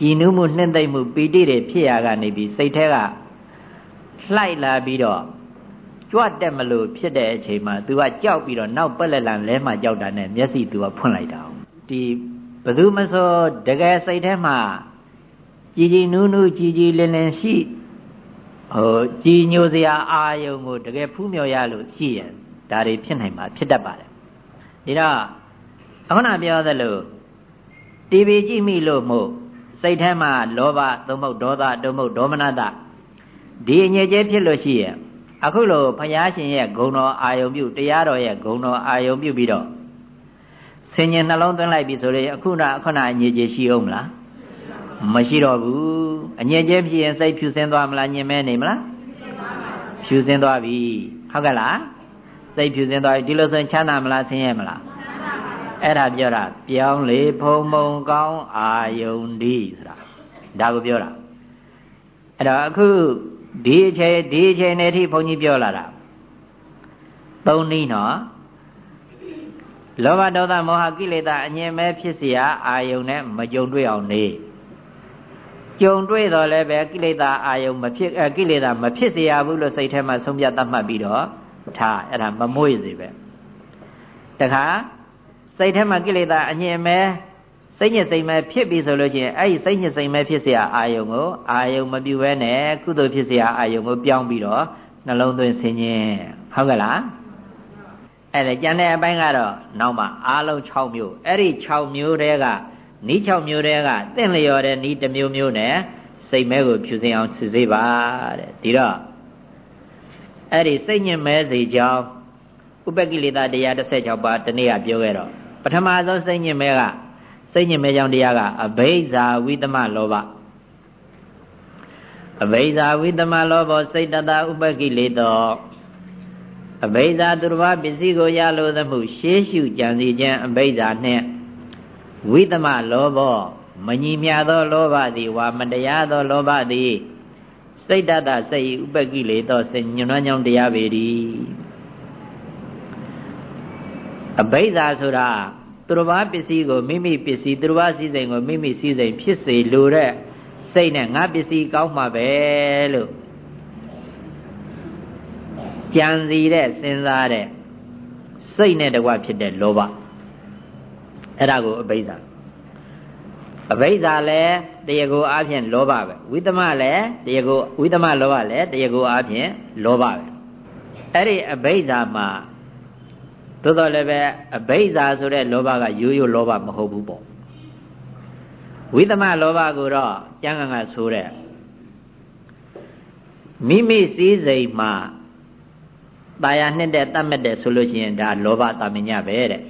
S1: ကြည်နူးမှုနှင့်သိမ့်မှုပီတိတွေဖြစ်ရကနေပြီးစိတ်แท้ကလှိုက်လာပြီးတော့ကြွတက်မလို့ဖြစ်တဲ့အချိန်မှာ तू ကကြောက်ပြီးတော့နောက်ပက်လက်လန်လဲမှကြောက်တာနဲ့မျက်စိ तू ကဖွင့်လိုက်တာဒီ ဘသူမစောတကယ်စိတ်ထဲမှာကြည်ကြည်နူးနူးကြည်ကြည်လင်လင်ရှိဟိုကြည်ညိုစရာအာယုံကိုတကယ်ဖူးမြော်ရလို့ရှိရင်ဒါတွေဖြစ်နိုင်မှာဖြစ်တတ်ပါတယ်ဒါတော့အခုနပြောသလိုတီဗီကြည့်မိလို့မို့စိတ်ထဲမှာလောဘသို့မဟုတ်ဒေါသသို့မဟုတ်ဒေါမနတဒီအငြိကျဲဖြစ်လို့ရှိရင်အခုလိုဘုရားရှင်ရဲ့ဂုဏ်တော်အာယုံပြုတရားတော်ရဲ့ဂုဏ်တော်အာယုံပြုပြီးတော့ ဆင်ញင်နှလုံးသွင်းလိုက်ပြီဆိုရင်အခုနအခုနအငြိကျဲရှိအောင်မလားမရှိတော့ဘူးအငြိကျဲဖြစ်ရင်စိတ်ဖြူစင်းသွားမလားညင်မဲနေမလားဖြူစင်းသွားပြီဟုတ်ကဲ့လားစိတ်ဖြူစင်းသွားပြီဒီလိုဆိုရင်ချမ်းသာမလားဆင်းရဲမလားအဲ့ဒါပြောတာပြောင်းလေဖုံဖုံကောင်းအာယုန်ဒီဆိုတာဒါကိုပြောတာအဲ့တော့အခုဒီအချိန်ဒီအချိန်နဲ့အထိဘုန်းကြီးပြောလာတာသုံးနည်းနော် လောဘဒေါသမောဟကိလေသာအငြင်းမဲ့ဖြစ်เสียအာယုန်နဲ့မကြုံတွေ့အောင်နေကြုံတွေ့တော့လည်းပဲကိလေသာအာယုန်မဖြစ်အကိလေသာမဖြစ်เสียဘူးလို့စိတ်ထဲမှာဆုံးဖြတ်သတ်မှတ်ပြီးတော့ထားအဲ့ဒါမမွေ့စေပဲတခါစိတ်ထဲမှာကိလေသာအငြင်းမဲ့စိတ်ညစ်စိတ်မဲ့ဖြစ်ပြီဆိုလို့ရှိရင်အဲ့ဒီစိတ်ညစ်စိတ်မဲ့ဖြစ်เสียအာယုံကိုအာယုံမပြူဘဲနဲ့ကုသိုလ်ဖြစ်เสียအာယုံကိုပြောင်းပြီးတော့နှလုံးသွင်းဆင်ញင်ဟုတ်ကဲ့လား အဲ့ဒါကျန်တဲ့အပိုင်းကတော့နောက်မှအားလုံး6မျိုးအဲ့ဒီ6မျိုးတည်းကနီး6မျိုးတည်းကတင့်လျော်တဲ့နီးတစ်မျိုးမျိုးနဲ့စိတ်မဲကိုဖြူစင်အောင်စစ်စေးပါတဲ့ဒီတော့အဲ့ဒီစိတ်ညစ်မဲစေကြောင်းဥပကိလေသာတရား16ပါးတနေ့ကပြောခဲ့တော့ပထမဆုံးစိတ်ညစ်မဲကစိတ်ညစ်မဲကြောင့်တရားကအဘိဇာဝိသမလောဘ
S2: အဘိဇာဝိသမလောဘောစိတ်တတဥပကိလေသော အဘိဇာသူတစ်ပါးပစ္စည်းကိုရလိုသမှု ရှေးရှုကြံစီခြင်းအဘိဇာနှင့်ဝိသမလောဘောမညီမြသောလောဘသည်ဝါမတရားသောလောဘသည်စိတ်တတစိတ်ဥပကိလေသောစိတ်ညွန်းညောင်းတရားပေသည်အဘိဇာဆိုတာသူတစ်ပါးပစ္စည်းကိုမိမိပစ္စည်းသူတစ်ပါးစည်းစိမ်ကိုမိမိစည်းစိမ်ဖြစ်စေလိုတဲ့စိတ်နဲ့ငါပစ္စည်းကောင်းမှာပဲလို့ ကြံစီတဲ့စဉ်းစားတဲ့စိတ်နဲ့တကွဖြစ်တဲ့လောဘအဲ့ဒါကိုအဘိဇာအဘိဇာလည်းတရားကိုအားဖြင့်လောဘပဲဝိသမလည်းတရားကိုဝိသမလောဘလည်းတရားကိုအားဖြင့်လောဘပဲအဲ့ဒီအဘိဇာမှာသို့တော်လည်းပဲအဘိဇာဆိုတဲ့လောဘကရိုးရိုးလောဘမဟုတ်ဘူးပေါ့ဝိသမလောဘကိုတော့ကျမ်းဂန်ကဆိုတဲ့မိမိစည်းစိမ်မှာ တာယာနှစ်တဲ့တတ်မဲ့တဲ့ဆိုလို့ရှိရင်ဒါလောဘတာမညပဲတဲ့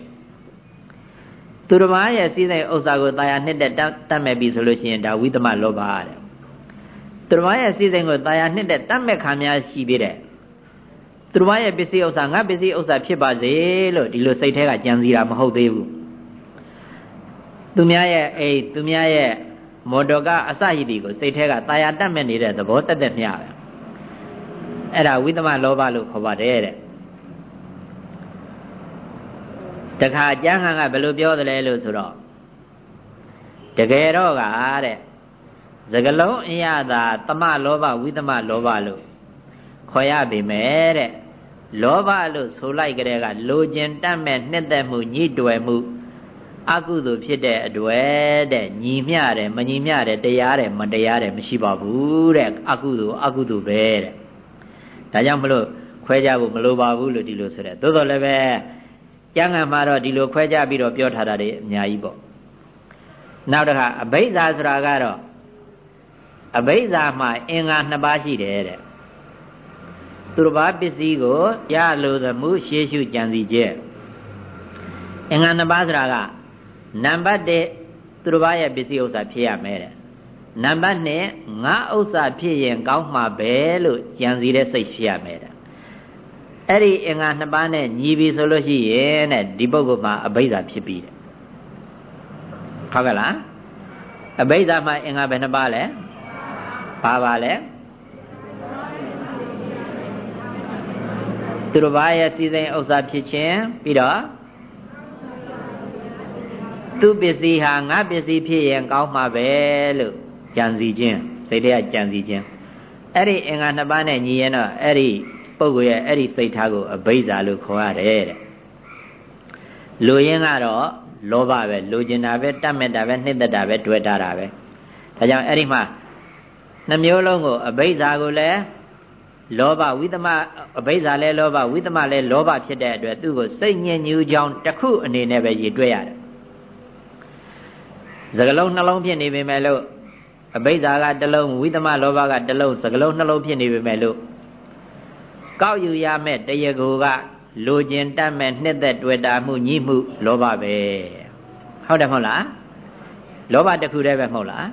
S2: သူတစ်ပါးရဲ့စီးတဲ့ဥစ္စာကိုတာယာနှစ်တဲ့တတ်မဲ့ပြီဆိုလို့ရှိရင်ဒါဝိသမလောဘတဲ့သူတစ်ပါးရဲ့စီးစိမ်ကိုတာယာနှစ်တဲ့တတ်မဲ့ခံများရှိသေးတယ်သူတစ်ပါးရဲ့ပစ္စည်းဥစ္စာငါပစ္စည်းဥစ္စာဖြစ်ပါစေလို့ဒီလိုစိတ်ထဲကကြံစည်တာမဟုတ်သေးဘူးသူများရဲ့အိမ်သူများရဲ့မော်တော်ကားအစရည်တွေကိုစိတ်ထဲကတာယာတတ်မဲ့နေတဲ့သဘောတက်တက်မျှပဲ အဲ့ဒါဝိသမလောဘလို့ခေါ်ပါတယ်တဲ့တခါကျမ်းဟန်ကဘယ်လိုပြောသလဲလို့ဆိုတော့တကယ်တော့ကတဲ့စကလုံးအရသာတမလောဘဝိသမလောဘလို့ခေါ်ရပေမဲ့တဲ့လောဘလို့ဆိုလိုက်ကြတဲ့ကလိုချင်တတ်မဲ့နှစ်သက်မှုညှိတွယ်မှုအကုသိုလ်ဖြစ်တဲ့အတွေ့တဲ့ညီမျှတယ်မညီမျှတယ်တရားတယ်မတရားတယ်မရှိပါဘူးတဲ့အကုသိုလ်အကုသိုလ်ပဲတဲ့ ဒါကြောင့်မလို့ခွဲကြဖို့မလိုပါဘူးလို့ဒီလိုဆိုတဲ့သို့တော်လည်းပဲကျမ်းဂန်မှာတော့ဒီလိုခွဲကြပြီးတော့ပြောထားတာတွေအများကြီးပေါ့နောက်တစ်ခါအဘိဓါဆိုတာကတော့အဘိဓါမှာအင်္ဂါနှစ်ပါးရှိတယ်တဲ့သူတစ်ပါးပစ္စည်းကိုရလိုသမှုရှေးရှုကြံစီခြင်းအင်္ဂါနှစ်ပါးဆိုတာကနံပါတ်1သူတစ်ပါးရဲ့ပစ္စည်းဥစ္စာဖြစ်ရမယ်တဲ့ နံပါတ်2ငါဥစ္စာဖြစ်ရင်ကောင်းမှာပဲလို့ကြံစီတဲ့စိတ်ဖြစ်ရမယ်တဲ့အဲ့ဒီအင်္ဂါနှစ်ပါးနဲ့ညီပြီဆိုလို့ရှိရင်တဲ့ဒီပုဂ္ဂိုလ်မှာအဘိဓါဖြစ်ပြီတဲ့ဟုတ်ကလားအဘိဓါမှာအင်္ဂါဘယ်နှစ်ပါးလဲဘာပါလဲသူတစ်ပါးရဲ့စီစဉ်ဥစ္စာဖြစ်ခြင်းပြီးတော့သူပစ္စည်းဟာငါပစ္စည်းဖြစ်ရင်ကောင်းမှာပဲလို့ ကြံစီခြင်းစိတ်ထဲကကြံစီခြင်းအဲ့ဒီအင်္ဂါနှစ်ပါးနဲ့ညီရင်တော့အဲ့ဒီပုဂ္ဂိုလ်ရဲ့အဲ့ဒီစိတ်ထားကိုအဘိဇာလို့ခေါ်ရတယ်တဲ့လူရင်းကတော့လောဘပဲလူကျင်တာပဲတတ်မဲ့တာပဲနှစ်သက်တာပဲတွေ့တာတာပဲဒါကြောင့်အဲ့ဒီမှာနှမျိုးလုံးကိုအဘိဇာကိုလည်းလောဘဝိသမအဘိဇာလည်းလောဘဝိသမလည်းလောဘဖြစ်တဲ့အတွက်သူ့ကိုစိတ်ညစ်ညူးကြောင်းတစ်ခုအနေနဲ့ပဲရည်တွေ့ရတယ်စကလုံးနှလုံးဖြစ်နေပေမဲ့လို့ အဘိဇာကတစ်လုံးဝိသမလောဘကတစ်လုံးစကလုံးနှလုံးဖြစ်နေပေမဲ့လို့ကောက်ယူရမဲ့တရားကိုကလိုချင်တတ်မဲ့နှစ်သက်တွေ့တာမှုညှိမှုလောဘပဲဟုတ်တယ်မဟုတ်လားလောဘတစ်ခုတည်းပဲမဟုတ်လား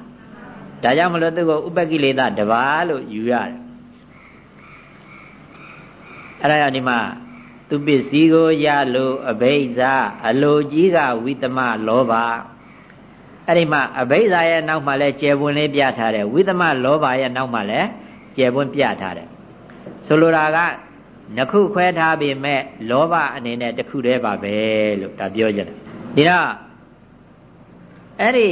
S2: ဒါကြောင့်မလို့သူကဥပကိလေသာတပါးလို့ယူရတယ်အဲ့ဒါကြောင့်ဒီမှာသူပစ္စည်းကိုရလို့အဘိဇာအလိုကြီးကဝိသမလောဘ အဲ့ဒီမှာအဘိဇာရဲ့နောက်မှာလဲကျယ်ပွန်လေးပြထားတယ်ဝိသမလောဘရဲ့နောက်မှာလဲကျယ်ပွန်ပြထားတယ်ဆိုလိုတာကနှစ်ခုခွဲထားပေမဲ့လောဘအနေနဲ့တစ်ခုတည်းပါပဲလို့ဒါပြောကြတယ်ဒီတော့အဲ့ဒီ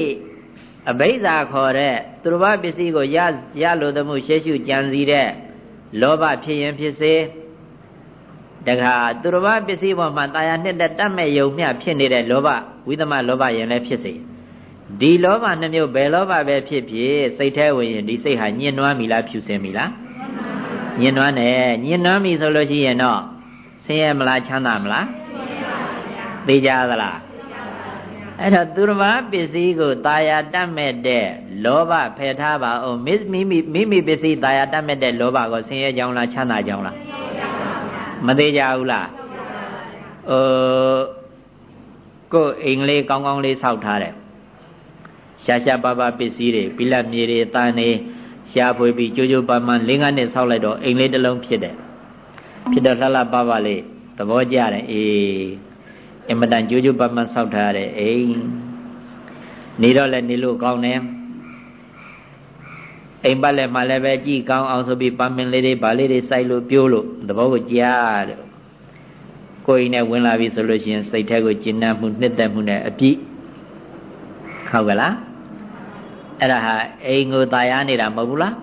S2: အဘိဇာခေါ်တဲ့သူတော်ဘာပစ္စည်းကိုရရလိုသမှုရှေ့ရှုကြံစည်တဲ့လောဘဖြစ်ရင်ဖြစ်စေတခါသူတော်ဘာပစ္စည်းပေါ်မှာတာယာနှစ်သက်တတ်မဲ့ယုံမျှဖြစ်နေတဲ့လောဘဝိသမလောဘရင်လည်းဖြစ်စေ ဒီလောဘနှမျိုးဘယ်လောဘပဲဖြစ်ဖြစ်စိတ်แท้ဝင်ရင်ဒီစိတ်ဟာညှဉ်းနှွမ်းမိလားဖြူစင်မိလားညှဉ်းနှွမ်းတယ်ညှဉ်းနှွမ်းပြီဆိုလို့ရှိရင်တော့ဆင်းရဲမလားချမ်းသာမလားသိကြသလားအဲ့တော့သူတော်ဘာပစ္စည်းကိုตายာတတ်မဲ့တဲ့လောဘဖယ်ထားပါအောင်မိမိမိမိပစ္စည်းตายာတတ်မဲ့တဲ့လောဘကိုဆင်းရဲကြောင်းလားချမ်းသာကြောင်းလားမသေးကြဘူးလားဟိုကိုယ်အိမ်လေးကောင်းကောင်းလေးဆောက်ထားတယ် ရှားရှားပါပါပစ္စည်းတွေပိလက်မြေတွေတန်နေရှားဖွေပြီးကြိုးကြိုးပန်းပန်းလေးငါးနှစ်ဆောက်လိုက်တော့အိမ်လေးတစ်လုံးဖြစ်တယ်ဖြစ်တော့လှလှပပလေးသဘောကျတယ်အေးအမတန်ကြိုးကြိုးပန်းပန်းဆောက်ထားတယ်အိမ်နေတော့လည်းနေလို့ကောင်းတယ်အိမ်ပတ်လည်းမှလည်းပဲကြည်ကောင်းအောင်ဆိုပြီးပန်းပင်လေးတွေဗာလေးတွေစိုက်လို့ပြိုးလို့သဘောကိုကြားတယ်ကိုယ်နဲ့ဝင်လာပြီဆိုလို့ရှိရင်စိတ်ထဲကိုကျဉ်းနှံ့မှုနှစ်သက်မှုနဲ့အပြည့်ဟုတ်ကလား အဲ့ဒါဟာအိမ်ကိုตายရနေတာမဟုတ်ဘူးလား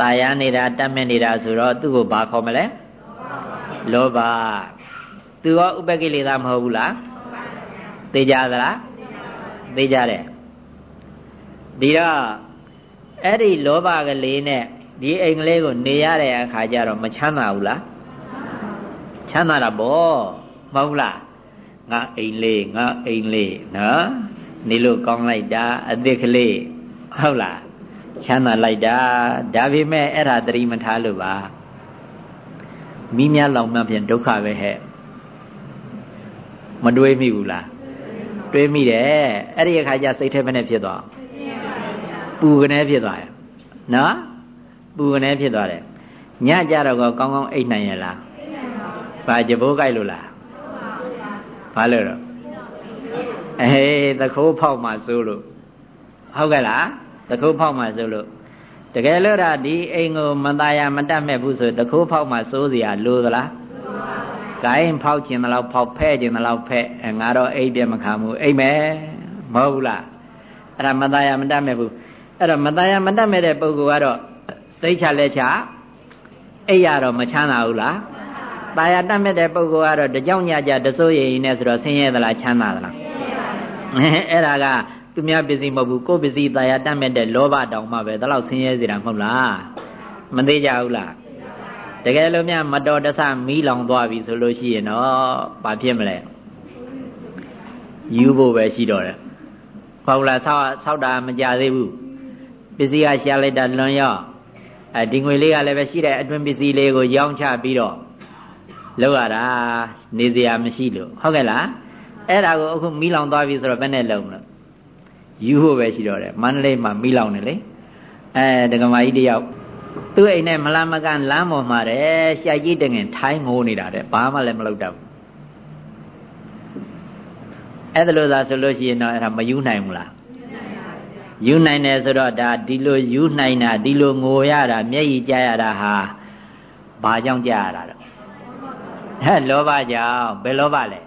S2: ตายရနေတာတတ်မဲ့နေတာဆိုတော့သူ့ကိုဘာခေါ်မလဲလောဘသူရောဥပကိလေသာမဟုတ်ဘူးလားသိကြသလားသိကြတယ်ဒီတော့အဲ့ဒီလောဘကလေးနဲ့ဒီအိမ်ကလေးကိုနေရတဲ့အခါကျတော့မချမ်းသာဘူးလားချမ်းသာတာပေါ့မဟုတ်လားငါအိမ်လေးငါအိမ်လေးနော် နေလို့ကောင်းလိုက်တာအသစ်ကလေးဟုတ်လားချမ်းသာလိုက်တာဒါပေမဲ့အဲ့ဒါတတိမထားလို့ပါမိများလောင်မှဖြင့်ဒုက္ခပဲဟဲ့မတွေးမိဘူးလားတွေးမိတယ်အဲ့ဒီအခါကျစိတ်ထဲမနဲ့ဖြစ်သွားပူကနေဖြစ်သွားတယ်နော်ပူကနေဖြစ်သွားတယ်ညကြတော့ကောင်းကောင်းအိတ်နိုင်ရလားဘာကြဘိုးကြိုက်လို့လားဘာလို့တော့ အေးသခိုးဖောက်မှစိုးလို့ဟုတ်ကဲ့လားသခိုးဖောက်မှစိုးလို့တကယ်လို့ဒါဒီအိမ်ကိုမသားရမတတ်မဲ့ဘူးဆိုတခိုးဖောက်မှစိုးစရာလိုသလားကိုင်းဖောက်ခြင်းတလောက်ဖောက်ဖဲ့ခြင်းတလောက်ဖဲ့ငါတော့အိပ်ပြမခံဘူးအိပ်မယ်မဟုတ်ဘူးလားအဲ့ဒါမသားရမတတ်မဲ့ဘူးအဲ့တော့မသားရမတတ်မဲ့တဲ့ပုဂ္ဂိုလ်ကတော့သိချလက်ချအိပ်ရတော့မချမ်းသာဘူးလားตายတတ်မဲ့တဲ့ပုဂ္ဂိုလ်ကတော့တကြောင်ညကြတစိုးရည်နဲ့ဆိုတော့ဆင်းရဲသလားချမ်းသာသလား အဲ့ဒါကသူများပစ္စည်းမဟုတ်ဘူးကိုယ်ပစ္စည်းตายတတ်မဲ့တဲ့လောဘတောင်မှပဲဒါလောက်ဆင်းရဲစေတာမဟုတ်လားမသေးကြဘူးလားတကယ်လို့များမတော်တဆမီးလောင်သွားပြီဆိုလို့ရှိရင်တော့ဘာဖြစ်မလဲယူဖို့ပဲရှိတော့တယ်ဟုတ်လားဆောက်ဆောက်တာမကြသေးဘူးပစ္စည်းကရှာလိုက်တာလွန်ရောအဲဒီငွေလေးကလည်းပဲရှိတဲ့အတွင်းပစ္စည်းလေးကိုရောင်းချပြီးတော့လောက်ရတာနေစရာမရှိလို့ဟုတ်ကဲ့လား အဲ့ဒါကိုအခုမီးလောင်သွားပြီဆိုတော့ဘယ်နဲ့လုံလဲယူဖို့ပဲရှိတော့တယ်မန္တလေးမှာမီးလောင်နေလေအဲဒကမာကြီးတယောက်သူ့အိမ်နဲ့မလားမကန်လမ်းပေါ်မှာတဲ့ရှာကြီးတငင်ထိုင်းငိုးနေတာတဲ့ဘာမှလည်းမလုပ်တတ်ဘူးအဲ့ဒါလို့သာဆိုလို့ရှိရင်တော့အဲ့ဒါမယူနိုင်ဘူးလားယူနိုင်တယ်ဆိုတော့ဒါဒီလိုယူနိုင်တာဒီလိုငိုရတာမျက်ရည်ကျရတာဟာဘာကြောင့်ကြရတာတော့ဟဲ့လောဘကြောင့်ဘယ်လောဘလဲ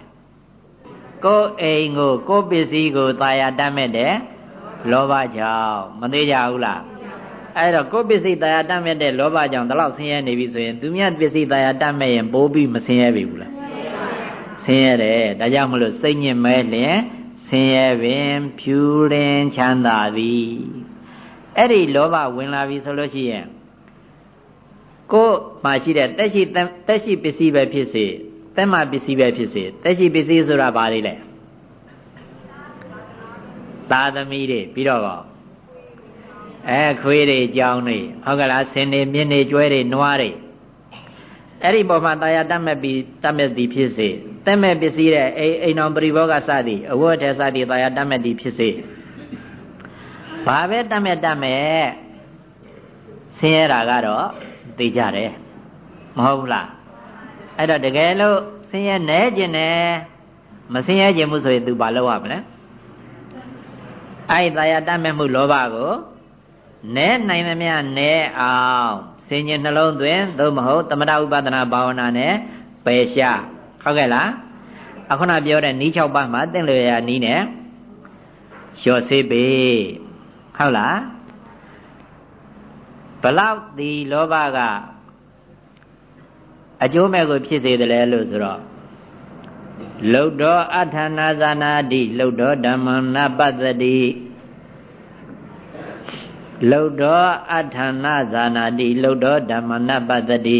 S2: ကိုယ်အိမ်ကိုကိုယ်ပစ္စည်းကိုตายတတ်မဲ့တဲ့လောဘကြောင့်မသေးကြဘူးလားအဲ့တော့ကိုယ်ပစ္စည်းตายတတ်မဲ့တဲ့လောဘကြောင့်ဒီလောက်ဆင်းရဲနေပြီဆိုရင်သူမြတ်ပစ္စည်းตายတတ်မဲ့ရင်ပိုးပြီးမဆင်းရဲပြီဘူးလားဆင်းရဲတယ်ဒါကြောင့်မလို့စိတ်ညစ်မဲလျင်ဆင်းရဲပင်ဖြူရင်ချမ်းသာသည်အဲ့ဒီလောဘဝင်လာပြီဆိုလို့ရှိရင်ကိုယ်မှာရှိတဲ့တက်ရှိတက်ရှိပစ္စည်းပဲဖြစ်စေ တက်မှပစ္စည်းပဲဖြစ်စေတက်ရှိပစ္စည်းဆိုတာဘာလေးလဲသာသမီတွေပြီးတော့ကောအဲခွေးတွေကြောင်းတွေဟုတ်ကလားဆင်းနေမြင်းတွေကျွဲတွေနွားတွေအဲ့ဒီပေါ်မှာတာယာတတ်မဲ့ပြီးတတ်မဲ့သည်ဖြစ်စေတက်မဲ့ပစ္စည်းတဲ့အိမ်အိမ်တော်ပရိဘောဂစသည်အဝတ်ထဲစသည်တာယာတတ်မဲ့သည်ဖြစ်စေဘာပဲတတ်မဲ့တတ်မဲ့ဆင်းရဲတာကတော့သိကြတယ်မဟုတ်ဘူးလား အဲ့တော့တကယ်လို့ဆင်းရဲနေကျင်တယ်မဆင်းရဲကျင်မှုဆိုရင် तू ဘာလုပ်ရမလဲအဲ့ဒီတရားတတ်မဲ့မှုလောဘကိုနဲနိုင်သမျှနဲအောင်ဆင်ញင်နှလုံးသွင်းသို့မဟုတ်သမထဥပဒနာဘာဝနာနဲ့ပယ်ရှားဟုတ်ကဲ့လားအခုနပြောတဲ့နီး6ပါးမှာသင်လျာနီးနဲ့လျှော်စေးပေဟုတ်လားဘလောက်ဒီလောဘက အကျိုးမဲ့ကိုဖြစ်စေတယ်လို့ဆိုတော့လုတ်တော်အထာနာဇာနာတိလုတ်တော်ဓမ္မနာပတ္တိလုတ်တော်အထာနာဇာနာတိလုတ်တော်ဓမ္မနာပတ္တိ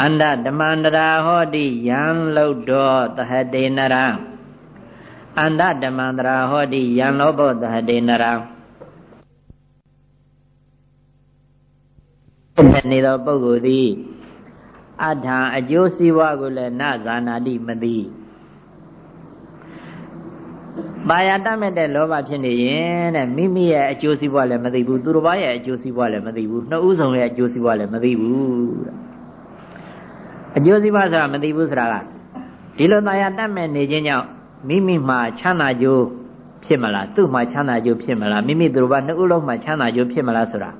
S2: အန္တဓမ္မန္တရာဟောတိယံလုတ်တော်သဟတေနရံအန္တဓမ္မန္တရာဟောတိယံလောဘောသဟတေနရံနေသောပုဂ္ဂိုလ်သည် အထာအကျိုးစီးပွားကိုလည်းနဇာနာတိမသိပါရတတ်မဲ့တဲ့လောဘဖြစ်နေရင်တဲ့မိမိရဲ့အကျိုးစီးပွားလည်းမသိဘူးသူတစ်ပါးရဲ့အကျိုးစီးပွားလည်းမသိဘူးနှစ်ဦးဆောင်ရဲ့အကျိုးစီးပွားလည်းမသိဘူးတဲ့အကျိုးစီးပွားဆိုတာမသိဘူးဆိုတာကဒီလိုပါရတတ်မဲ့နေခြင်းကြောင့်မိမိမှာချမ်းသာကြိုးဖြစ်မလားသူ့မှာချမ်းသာကြိုးဖြစ်မလားမိမိသူတစ်ပါးနှစ်ဦးလုံးမှာချမ်းသာကြိုးဖြစ်မလားဆိုတာ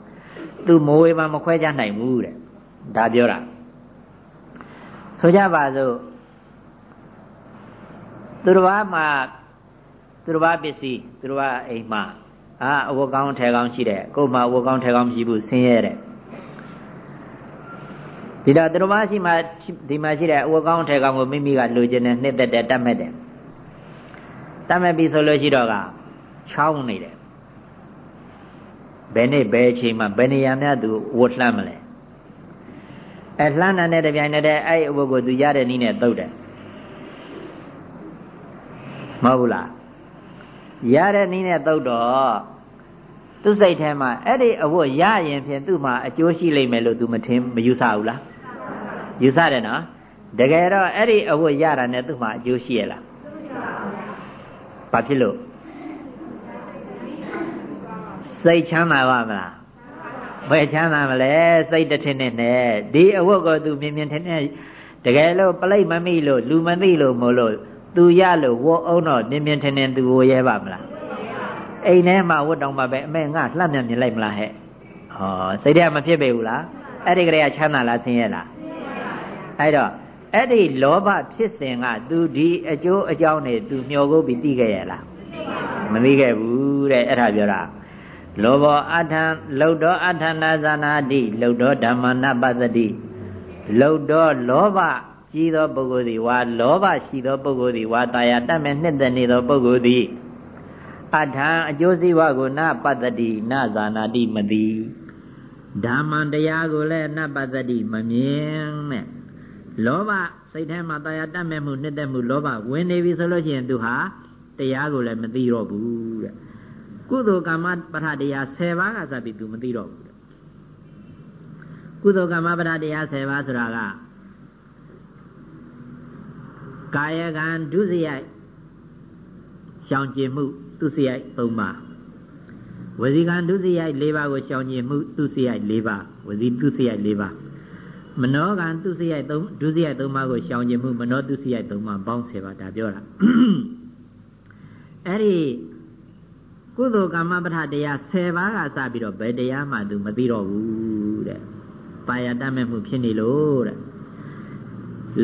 S2: သူမဝေမမခွဲကြနိုင်ဘူးတဲ့ဒါပြောတာ ဆိုကြပါစို့သူတစ်ပါးမှာသူတစ်ပါးပစ္စည်းသူတစ်ပါးအိမ်မှာအာအဝတ်ကောင်းထဲကောင်းရှိတယ်ကို့မှာအဝတ်ကောင်းထဲကောင်းမရှိဘူးဆင်းရဲတယ်ဒီတော့သူတစ်ပါးရှိမှဒီမှာရှိတဲ့အဝတ်ကောင်းထဲကောင်းကိုမိမိကလိုချင်တယ်နှစ်သက်တယ်တတ်မဲ့တယ်တတ်မဲ့ပြီဆိုလို့ရှိတော့ကချောင်းနေတယ်ဘယ်နေ့ဘယ်အချိန်မှဘယ်နေရာများသူဝတ်လှမ်းမလဲ အဲလှမ်းတဲ့တပြိုင်တည်းအဲ့အဝတ်ကိုသူရတဲ့နည်းနဲ့တုတ်တယ်မဟုတ်ဘူးလားရတဲ့နည်းနဲ့သုတ်တော့သူစိတ်ထဲမှာအဲ့ဒီအဝတ်ရရင်ဖြင့်သူ့မှာအကျိုးရှိလိမ့်မယ်လို့သူမထင်မယူဆဘူးလားယူဆတယ်နော်တကယ်တော့အဲ့ဒီအဝတ်ရတာနဲ့သူ့မှာအကျိုးရှိရလားဘာဖြစ်လို့စိတ်ချမ်းသာပါမလား ဘယ်ချမ်းသာမလဲစိတ်တထင်းနဲ့နဲ့ဒီအဝတ်ကိုသူမြင်မြင်ထင်ထင်တကယ်လို့ပလိတ်မမိလို့လူမသိလို့မို့လို့သူရလို့ဝတ်အောင်တော့နင်းမြင်ထင်ထင်သူဝရဲပါမလားအိမ်ထဲမှာဝတ်တောင်မှပဲအမေငါလှမ်းမြင်မြင်လိုက်မလားဟဲ့ဟောစိတ်ထဲမဖြစ်ပေဘူးလားအဲ့ဒီကလေးကချမ်းသာလားဆင်းရဲလားအဲ့တော့အဲ့ဒီလောဘဖြစ်စဉ်ကသူဒီအကျိုးအကြောင်းတွေသူမျှော်ကိုပြီးသိခဲ့ရလားမသိခဲ့ဘူးတဲ့အဲ့ဒါပြောတာ လောဘောအထံလုတ်တော်အထနာဇာနာတိလုတ်တော်ဓမ္မနာပတ္တိလုတ်တော်လောဘကြီးသောပုဂ္ဂိုလ်သည်ဝါလောဘရှိသောပုဂ္ဂိုလ်သည်ဝါတာယာတတ်မဲ့နှစ်သက်နေသောပုဂ္ဂိုလ်သည်အထံအကျိုးစီးပွားကိုနပတ္တိနဇာနာတိမသိဓမ္မံတရားကိုလည်းနပတ္တိမမြင်နဲ့လောဘစိတ်ထဲမှာတာယာတတ်မဲ့မှုနှစ်သက်မှုလောဘဝင်နေပြီဆိုလို့ရှိရင်သူဟာတရားကိုလည်းမသိတော့ဘူးတဲ့ ကုသိုလ်ကမ္မပဋ္ဌတရား10ပါးကစပြီးသူမသိတော့ဘူးတဲ့ကုသိုလ်ကမ္မပဋ္ဌတရား10ပါးဆိုတာကကာယကံဒုစရိုက်ရှောင်ကျင်မှုသူစရိုက်၃ပါးဝစီကံဒုစရိုက်၄ပါးကိုရှောင်ကျင်မှုသူစရိုက်၄ပါးဝစီသူစရိုက်၄ပါးမနောကံသူစရိုက်၃ဒုစရိုက်၃ပါးကိုရှောင်ကျင်မှုမနောသူစရိုက်၃ပါးပေါင်း10ပါးဒါပြောတာအဲ့ဒီ ကုသိုလ်ကမ္မပဋ္ဌတရား10ပါးကစပြီးတော့ဘယ်တရားမှသူမသိတော့ဘူးတဲ့ပါရတတ်မဲ့မှုဖြစ်နေလို့တဲ့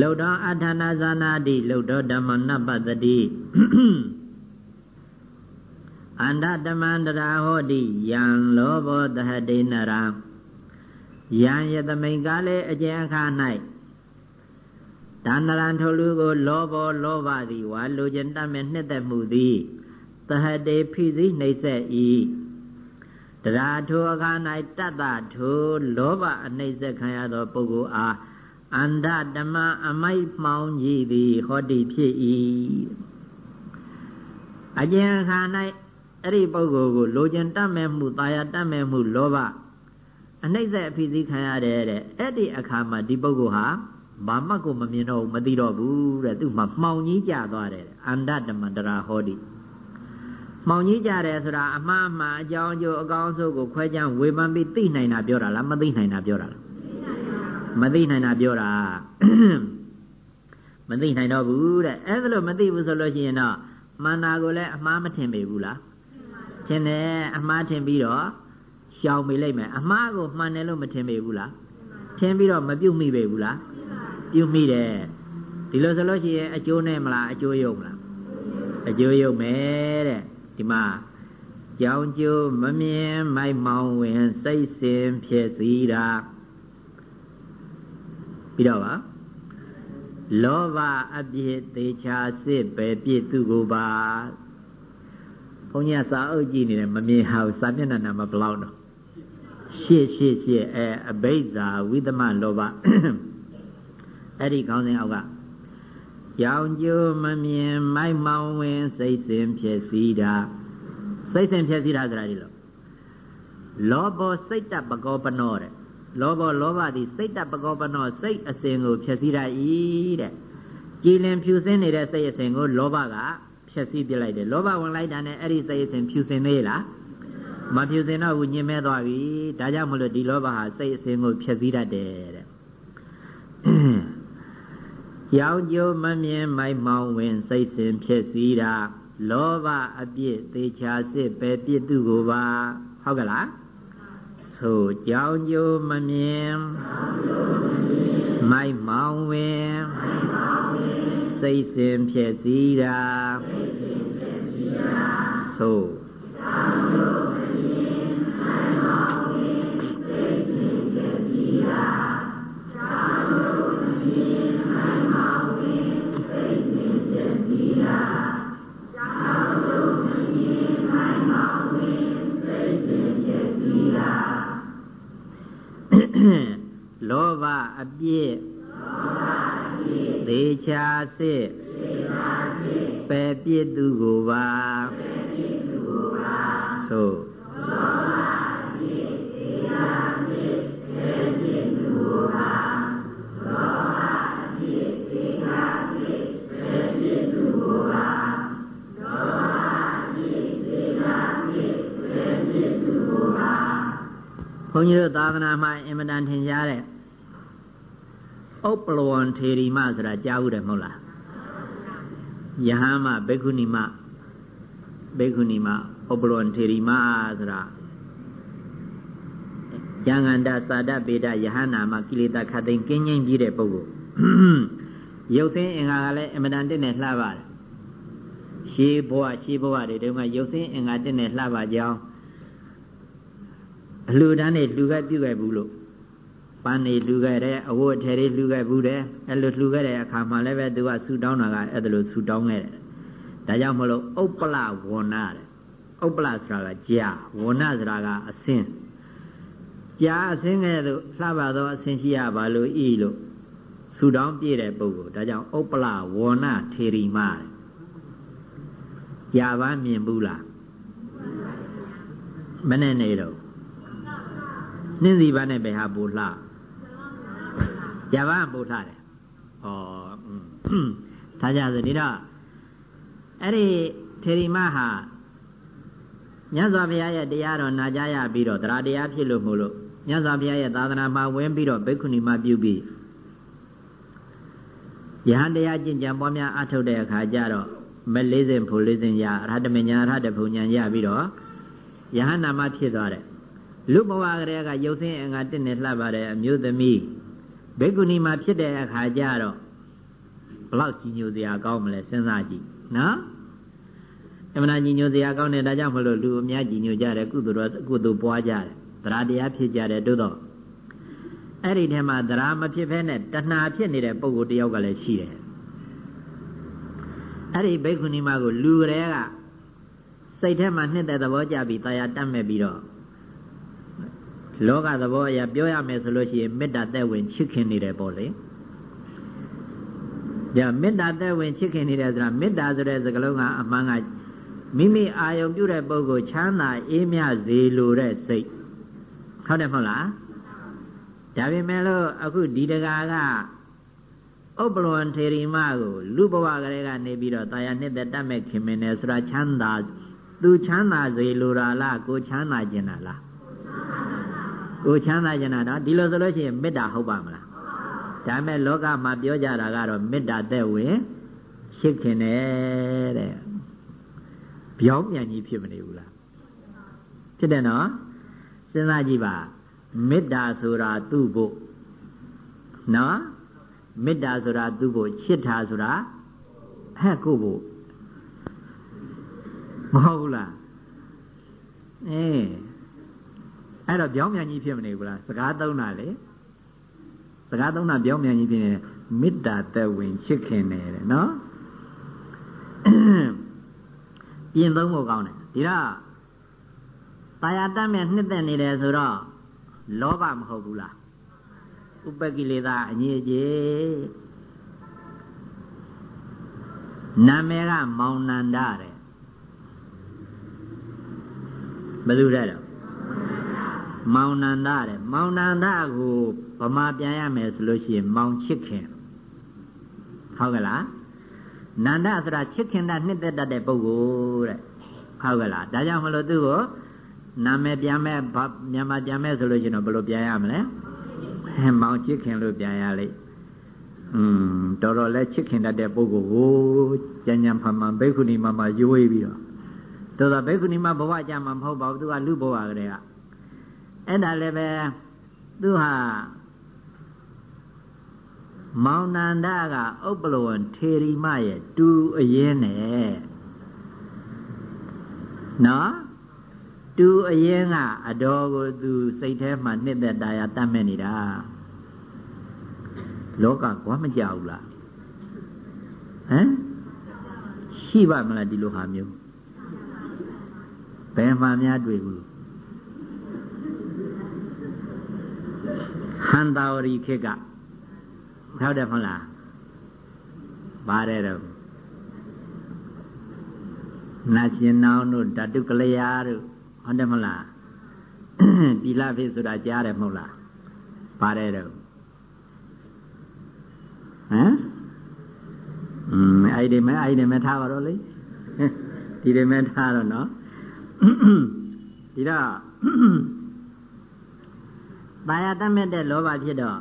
S2: လုတ်တော်အထာနာဇာနာတိလုတ်တော်ဓမ္မနပတ္တိအန္တတမန္တရာဟောတိယံလောဘောတဟတိနရာယံယတမိန်ကားလေအကျဉ်အခါ၌ဒါနရံထိုလူကို လောဘောလောဘသည်ဝါလူကျင်တတ်မဲ့နှစ်သက်မှုသည် တဟတေဖိစီနှိမ့်ဆက်၏တရားထိုအခါ၌တတ္တထိုလောဘအနှိမ့်ဆက်ခံရသောပုဂ္ဂိုလ်အားအန္တဓမ္မအမိုက်မှောင်ကြီးသည်ဟောတိဖြစ်၏အကျဉ်ခါ၌အဲ့ဒီပုဂ္ဂိုလ်ကိုလိုချင်တတ်မဲ့မှုတာယာတတ်မဲ့မှုလောဘအနှိမ့်ဆက်အဖိစီးခံရတယ်တဲ့အဲ့ဒီအခါမှာဒီပုဂ္ဂိုလ်ဟာဘာမှကိုမမြင်တော့ဘူးမသိတော့ဘူးတဲ့သူ့မှာမှောင်ကြီးကြသွားတယ်အန္တဓမ္မတရာဟောတိ မှောင်ကြီးကြတယ်ဆိုတာအမှားအမှန်အကြောင်းအကျိုးအကောင်းဆုံးကိုခွဲခြားဝေဖန်ပြီးသိနိုင်တာပြောတာလားမသိနိုင်တာပြောတာလားမသိနိုင်တာပြောတာမသိနိုင်တော့ဘူးတဲ့အဲ့ဒါလို့မသိဘူးဆိုလို့ရှိရင်တော့မှန်တာကိုလည်းအမှားမထင်ပေဘူးလားထင်တယ်အမှားထင်ပြီးတော့ရှောင်မိလိုက်မယ်အမှားကိုမှန်တယ်လို့မထင်ပေဘူးလားထင်ပြီးတော့မပြုတ်မိပေဘူးလားပြုတ်မိတယ်ဒီလိုဆိုလို့ရှိရင်အကျိုးနဲ့မလားအကျိုးယုံမလားအကျိုးယုံမယ်တဲ့ ဒီမှာကြောင်ကျိုးမမြင်မိုက်မောင်ဝင်စိတ်စင်ဖြစ်စီတာပြီးတော့ပါလောဘအပြစ်သေးချာစစ်ပဲပြစ်သူကိုပါဘုန်းကြီးစာအုပ်ကြည့်နေတယ်မမြင်ဟာစာမျက်နှာနာမဘလောက်တော့ရှေ့ရှေ့ရှေ့အဲအဘိဇာဝိသမလောဘအဲ့ဒီခေါင်းစဉ်အောက်က ကြောင်ကျိုးမမြင်မိုက်မောင်ဝင်စိတ်စင်ဖြစ်စီတာစိတ်စင်ဖြစ်စီတာဆိုတာဒီလိုလောဘောစိတ်တပကောပနောတဲ့လောဘလောဘသည်စိတ်တပကောပနောစိတ်အစဉ်ကိုဖြည့်စည်းရ၏တဲ့ကြည်လင်ဖြူစင်းနေတဲ့စိတ်အစဉ်ကိုလောဘက
S1: ဖြက်စီးပြလိုက်တယ်လောဘဝင်လိုက်တာနဲ့အဲ့ဒီစိတ်အစဉ်ဖြူစင်သေးလားမဖြူစင်တော့ဘူးညင်မဲသွားပြီဒါကြောင့်မလို့ဒီလောဘဟာစိတ်အစဉ်ကိုဖြက်စီးတတ်တယ်တဲ့ ကြောင်ကျိုးမမြင်မိုက်မောင်ဝင် စိတ်စဉ်ဖြက်စီးတာလောဘအပြစ်သေချာစစ်ပဲပြစ်သူကိုပါဟုတ်ကလားဆိုကြောင်ကျိုးမမြင်မိုက်မောင်ဝင်စိတ်စဉ်ဖြက်စီးတာဆို လောဘအပြည့်သေချာစစ်ပယ်ပြစ်သူကိုပါဆိုဘု န်းကြီးတို့သာသနာမှာအင်မတန်ထင်ရှားတဲ့ဥပ္ပလဝံထေရီမဆိုတာကြားဘူးတယ်မဟုတ်လားယဟန်မဘေကုဏီမဘေကုဏီမဥပ္ပလဝံထေရီမဆိုတာကျန်ဂန္တသာဒပေဒယဟန္နာမကိလေသာခတ်သိမ်းကင်းငြိမ်းပြီးတဲ့ပုဂ္ဂိုလ်ရုပ်ဆင်းအင်္ဂါကလည်းအင်မတန်တင့်နဲ့လှပါတယ်ရှေးဘဝရှေးဘဝတွေတုန်းကရုပ်ဆင်းအင်္ဂါတင့်နဲ့လှပါကြောင်း အလှူဒန်းနေလှူခဲ့ပြုခဲ့ဘူးလို့ပန်းနေလှူခဲ့တယ်အဝတ်အထည်တွေလှူခဲ့ဘူးတယ်အဲ့လိုလှူခဲ့တဲ့အခါမှာလည်းပဲသူကဆူတောင်းတာကအဲ့ဒါလိုဆူတောင်းခဲ့တယ်ဒါကြောင့်မလို့ဥပ္ပလဝဏတဲ့ဥပ္ပလဆိုတာကကြာဝဏဆိုတာကအစင်းကြာအစင်းကဲ့သို့လှပသောအစင်းရှိရပါလို့ဤလို့ဆူတောင်းပြည့်တဲ့ပုဂ္ဂိုလ်ဒါကြောင့်ဥပ္ပလဝဏထေရီမတဲ့ကြာပါမြင်ဘူးလားမနဲ့နေတော့ နှင်းစီပါနဲ့ပဲဟာပူလှရပါပူလှတယ်ဩဒါကြဆိုဒီတော့အဲ့ဒီထေရီမဟာမြတ်စွာဘုရားရဲ့တရားတော်နာကြားရပြီးတော့တရားတရားဖြစ်လို့မို့လို့မြတ်စွာဘုရားရဲ့သာသနာမှာဝင်ပြီးတော့ဘိက္ခုနီမပြုပြီးယဟန်တရားကျင့်ကြံပွားများအထုတ်တဲ့အခါကျတော့မလေးစဉ်ဖို့လေးစဉ်ရအရဟတမညာအရဟတဘုံညာရပြီးတော့ယဟန်နာမဖြစ်သွားတယ် လူဘဝကလေးကရုပ်ဆင်းအင်္ဂါတင့်နေလှပါတဲ့အမျိုးသမီးဘေကုဏီမှာဖြစ်တဲ့အခါကျတော့ဘလောက်ကြီးညိုစရာကောင်းမလဲစဉ်းစားကြည့်နော်အမှန်ကြီးညိုစရာကောင်းတယ်ဒါကြောင့်မလို့လူအများကြီးညိုကြတယ်ကုသိုလ်တော်ကုသိုလ်ပွားကြတယ်တရားတရားဖြစ်ကြတယ်တို့တော့အဲ့ဒီထဲမှာတရားမဖြစ်ဖဲနဲ့တဏှာဖြစ်နေတဲ့ပုံကိုတယောက်ကလည်းရှိတယ်အဲ့ဒီဘိက္ခုနီမကိုလူရဲကစိတ်ထဲမှာနှစ်တဲ့သဘောကြပြီးတာယာတတ်မဲ့ပြီးတော့ လောကသဘောအရပြောရမယ်ဆိုလို့ရှိရင်မေတ္တာသက်ဝင်ချစ်ခင်နေတယ်ပေါ့လေ။ဒါမေတ္တာသက်ဝင်ချစ်ခင်နေတယ်ဆိုတာမေတ္တာဆိုတဲ့စကားလုံးကအမှန်ကမိမိအာယုံပြုတဲ့ပုဂ္ဂိုလ်ချမ်းသာအေးမြစေလိုတဲ့စိတ်ဟုတ်တယ်မဟုတ်လား။ဒါပေမဲ့လို့အခုဒီတကာကဥပ္ပလွန်ထေရီမကိုလူဘဝကလေးကနေပြီးတော့တာယာနှစ်သက်တတ်မဲ့ခင်မင်းနဲ့ဆိုတာချမ်းသာသူချမ်းသာစေလိုတာလားကိုချမ်းသာကျင်တာလား ကိုချမ်းသာကြတာတော့ဒီလိုဆိုလို့ရှိရင်မေတ္တာဟုတ်ပါမလားဒါမဲ့လောကမှာပြောကြတာကတော့မေတ္တာတဲ့ဝင်ရှစ်ခင်တယ်တဲ့ပြောင်းပြန်ကြီးဖြစ်မနေဘူးလားဖြစ်တယ်နော်စဉ်းစားကြည့်ပါမေတ္တာဆိုတာသူ့ဖို့နော်မေတ္တာဆိုတာသူ့ဖို့ချစ်တာဆိုတာဟဲ့ကိုဖို့မဟုတ်ဘူးလားအေး အဲ့တော့ပြောင်းပြန်ကြီးဖြစ်မနေဘူးလားစကားသုံးတာလေစကားသုံးတာပြောင်းပြန်ကြီးဖြစ်နေမေတ္တာသက်ဝင်ချစ်ခင်တယ်တဲ့နော်ပြင်သုံးဖို့ကောင်းတယ်ဒီတော့တာယာတတ်မဲ့နှစ်သက်နေတယ်ဆိုတော့လောဘမဟုတ်ဘူးလားဥပကိလေသာအငြိအကျေနာမည်ကမောင်နန္ဒတဲ့ဘယ်သူတဲ့တော့ မောင်နန္ဒတဲ့မောင်နန္ဒကိုဗမာပြန်ရမယ်ဆိုလို့ရှိရင်မောင်ချစ်ခင်ဟုတ်ကလားနန္ဒဆိုတာချစ်ခင်တာနှစ်သက်တတ်တဲ့ပုဂ္ဂိုလ်တဲ့ဟုတ်ကလားဒါကြောင့်မလို့သူ့ကိုနာမည်ပြန်မဲ့မြန်မာပြန်မဲ့ဆိုလို့ရှိရင်တော့ဘယ်လိုပြန်ရမလဲမောင်ချစ်ခင်လို့ပြန်ရလိမ့်อืมတော်တော်လဲချစ်ခင်တတ်တဲ့ပုဂ္ဂိုလ်ကိုကြံ့ကြံ့ဖန်ဖန်ဘိက္ခုနီမမှာရွေးပြီးတော့တော်တော်ဘိက္ခုနီမဘဝကြမှာမဟုတ်ပါဘူးသူကလူဘဝကလေးက အဲ့ဒါလည်းပဲသူဟာမောင်နန္ဒကဥပ္ပလဝံထေရီမရဲ့တူအရင်နဲ့နော်တူအရင်ကအတော်ကိုသူစိတ်ထဲမှာနှစ်သက်တရားတတ်မဲ့နေတာလောကကွာမကြောက်ဘူးလားဟမ်ရှိပါမလားဒီလိုဟာမျိုးဘယ်မှများတွေ့ဘူး ဟန်တာဝရီခေတ်ကဟုတ်တယ်မဟုတ်လားပါတယ်တော့နာရှင်နောင်တို့ဓာတုကလျာတို့ဟုတ်တယ်မဟုတ်လားဒီလာဖေးဆိုတာကြားတယ်မဟုတ်လားပါတယ်တော့ဟမ်อืมအဲ့ဒီမဲအဲ့ဒီမဲထားပါတော့လေဒီဒီမဲထားတော့နော်ဒီတော့ တာယာတတ်မဲ့တဲ့လောဘဖြစ်တော့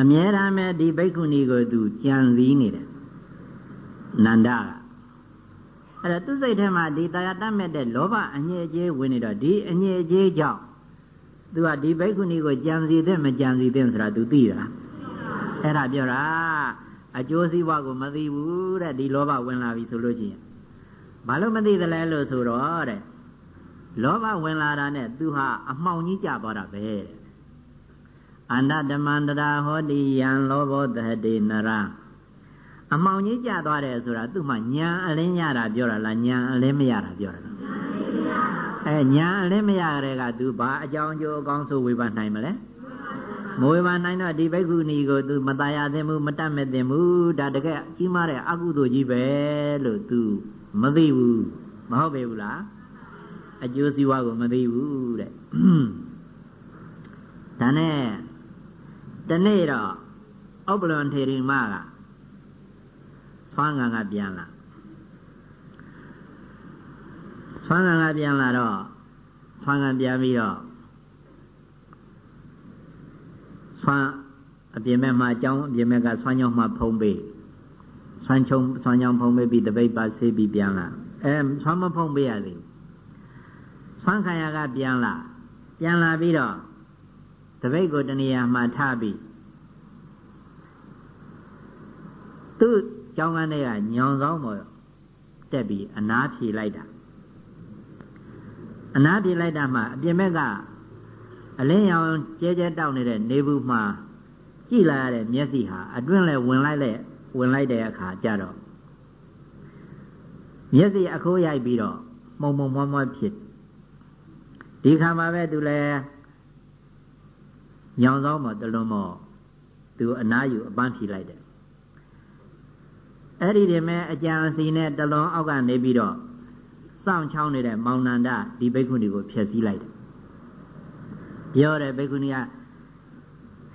S1: အမြဲတမ်းပဲဒီဘိက္ခုနီကိုသူကြံစည်းနေတယ်နန္ဒကအဲ့ဒါသူစိတ်ထဲမှာဒီတာယာတတ်မဲ့တဲ့လောဘအငြိအကျေးဝင်နေတော့ဒီအငြိအကျေးကြောင့်သူကဒီဘိက္ခုနီကိုကြံစည်တဲ့မကြံစည်တဲ့ဆိုတာ तू သိတာအဲ့ဒါပြောတာအကျိုးစီးပွားကိုမသိဘူးတဲ့ဒီလောဘဝင်လာပြီဆိုလို့ရှိရင်ဘာလို့မသိသလဲလို့ဆိုတော့တဲ့ လောဘဝင်လာတာနဲ့သူဟာအမှောင်ကြီးကြသွားတာပဲတဲ့အန္တဓမ္မန္တရာဟောတိယံလောဘောတဟတိနရအမှောင်ကြီးကြသွားတယ်ဆိုတာသူ့မှာညာအလင်းရတာပြောတာလားညာအလင်းမရတာပြောတာလားအဲညာအလင်းမရတဲ့ကသူဘာအကြောင်းကျိုးအကောင်းဆိုဝေဖန်နိုင်မလဲမဝေဖန်နိုင်တော့ဒီဘိက္ခုနီကိုသူမตายရသင်မှုမတတ်မဲ့သင်မှုဒါတကယ်ကြီးမားတဲ့အကုသိုလ်ကြီးပဲလို့သူမသိဘူးမဟုတ်ပေဘူးလား အကျိုးစီးပွားကိုမသိဘူးတဲ့ဒါနဲ့တနေ့တော့ဥပ္ပလွန်ထေရီမကဆွမ်းငံကပြန်လာဆွမ်းငံကပြန်လာတော့ဆွမ်းငံပြန်ပြီးတော့ဆွမ်းအပြင်ဘက်မှာအကြောင်းအပြင်ဘက်ကဆွမ်းကြောင်းမှာဖုံးပေးဆွမ်းချုံဆွမ်းကြောင်းဖုံးပေးပြီးတပိတ်ပါဆေးပြီးပြန်လာအဲဆွမ်းမဖုံးပေးရသေး ဆွမ်းခံရကပြန်လာပြန်လာပြီးတော့တပိတ်ကိုတနေရာမှာထားပြီးသူ့ကျောင်းကန်းထဲကညောင်ဆောင်ပေါ်တက်ပြီးအနားဖြေလိုက်တာအနားဖြေလိုက်တာမှအပြင်ဘက်ကအလင်းရောင်ကျဲကျဲတောက်နေတဲ့နေဘူးမှာကြည့်လာရတဲ့မျက်စိဟာအတွင်းလဲဝင်လိုက်လဲဝင်လိုက်တဲ့အခါကျတော့မျက်စိအခိုးရိုက်ပြီးတော့မှုံမှုံမွားမွားဖြစ် ဒီခါမှာပဲသူလဲညောင်ဆောင်မတလုံးမောသူအနားယူအပန်းဖြီလိုက်တယ်အဲ့ဒီတည်းမဲ့အကြံစီနဲ့တလွန်အောက်ကနေပြီးတော့စောင့်ချောင်းနေတဲ့မောင်နန္ဒဒီဘိက္ခုနီကိုဖျက်ဆီးလိုက်တယ်ပြောတယ်ဘိက္ခုနီက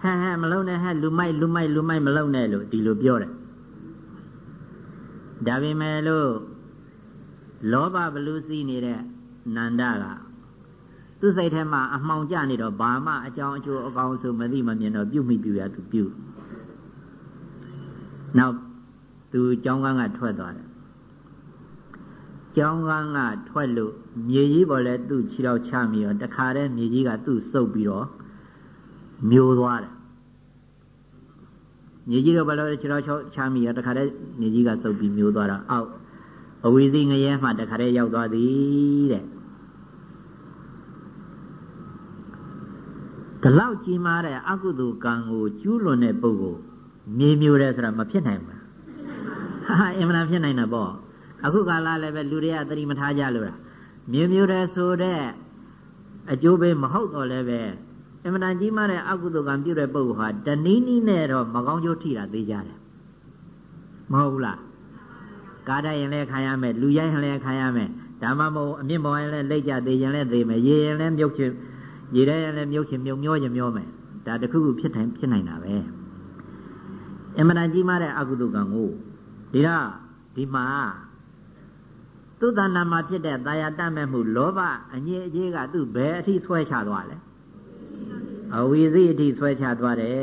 S1: ဟဲ့ဟဲ့မလုံနဲ့ဟဲ့လူမိုက်လူမိုက်လူမိုက်မလုံနဲ့လို့ဒီလိုပြောတယ်ဒါပေမဲ့လို့လောဘဘလူစီးနေတဲ့နန္ဒက သူ့စိတ်ထဲမှာအမှောင်ကျနေတော့ဘာမှအကြောင်းအကျိုးအကောင်းဆိုမသိမမြင်တော့ပြုတ်မိပြူရသူပြုတ်နောက်သူကြောင်းကန်းကထွက်သွားတယ်ကြောင်းကန်းကထွက်လို့မြေကြီးပေါ်လဲသူ့ခြေထောက်ချမိရောတခါတည်းမြေကြီးကသူ့စုပ်ပြီးတော့မျိုးသွားတယ်မြေကြီးတော့ဘယ်လိုခြေထောက်ချမိရောတခါတည်းမြေကြီးကစုပ်ပြီးမျိုးသွားတော့အောက်အဝီစီငရဲမှတခါတည်းရောက်သွားသည်တဲ့ ဒီလောက်ကြီးမားတဲ့အကုသိုလ်ကံကိုကျူးလွန်တဲ့ပုဂ္ဂိုလ်မြေမျိုးတယ်ဆိုတာမဖြစ်နိုင်ဘူးဟာအင်မတန်ဖြစ်နိုင်တာပေါ့အခုကာလလည်းပဲလူတွေကသတိမထားကြလို့လားမြေမျိုးတယ်ဆိုတဲ့အကျိုးပေးမဟုတ်တော့လည်းပဲအင်မတန်ကြီးမားတဲ့အကုသိုလ်ကံပြုတဲ့ပုဂ္ဂိုလ်ဟာတနည်းနည်းနဲ့တော့မကောင်းကျိုးထိတာသိကြတယ်မဟုတ်ဘူးလားကားတိုက်ရင်လည်းခံရမယ်လူရိုက်ရင်လည်းခံရမယ်ဒါမှမဟုတ်အမြင့်ပေါ်ရင်လည်းလက်ကြသေးရင်လည်းသေးမယ်ရေရင်လည်းမြုပ်ချင် ရေထဲရင်လည်းမြုပ်ချင်မြုံမျောချင်မျောမယ်ဒါတခုခုဖြစ်နိုင်ဖြစ်နိုင်တာပဲအမှန်တန်ကြီးမားတဲ့အကုသိုလ်ကံကိုဒီတော့ဒီမှာသူ့တဏ္ဍာမှာဖြစ်တဲ့တာယာတတ်မဲ့မှုလောဘအငြိအကျေးကသူ့ဘယ်အထိဆွဲချသွားလဲအဝီစိအထိဆွဲချသွားတယ်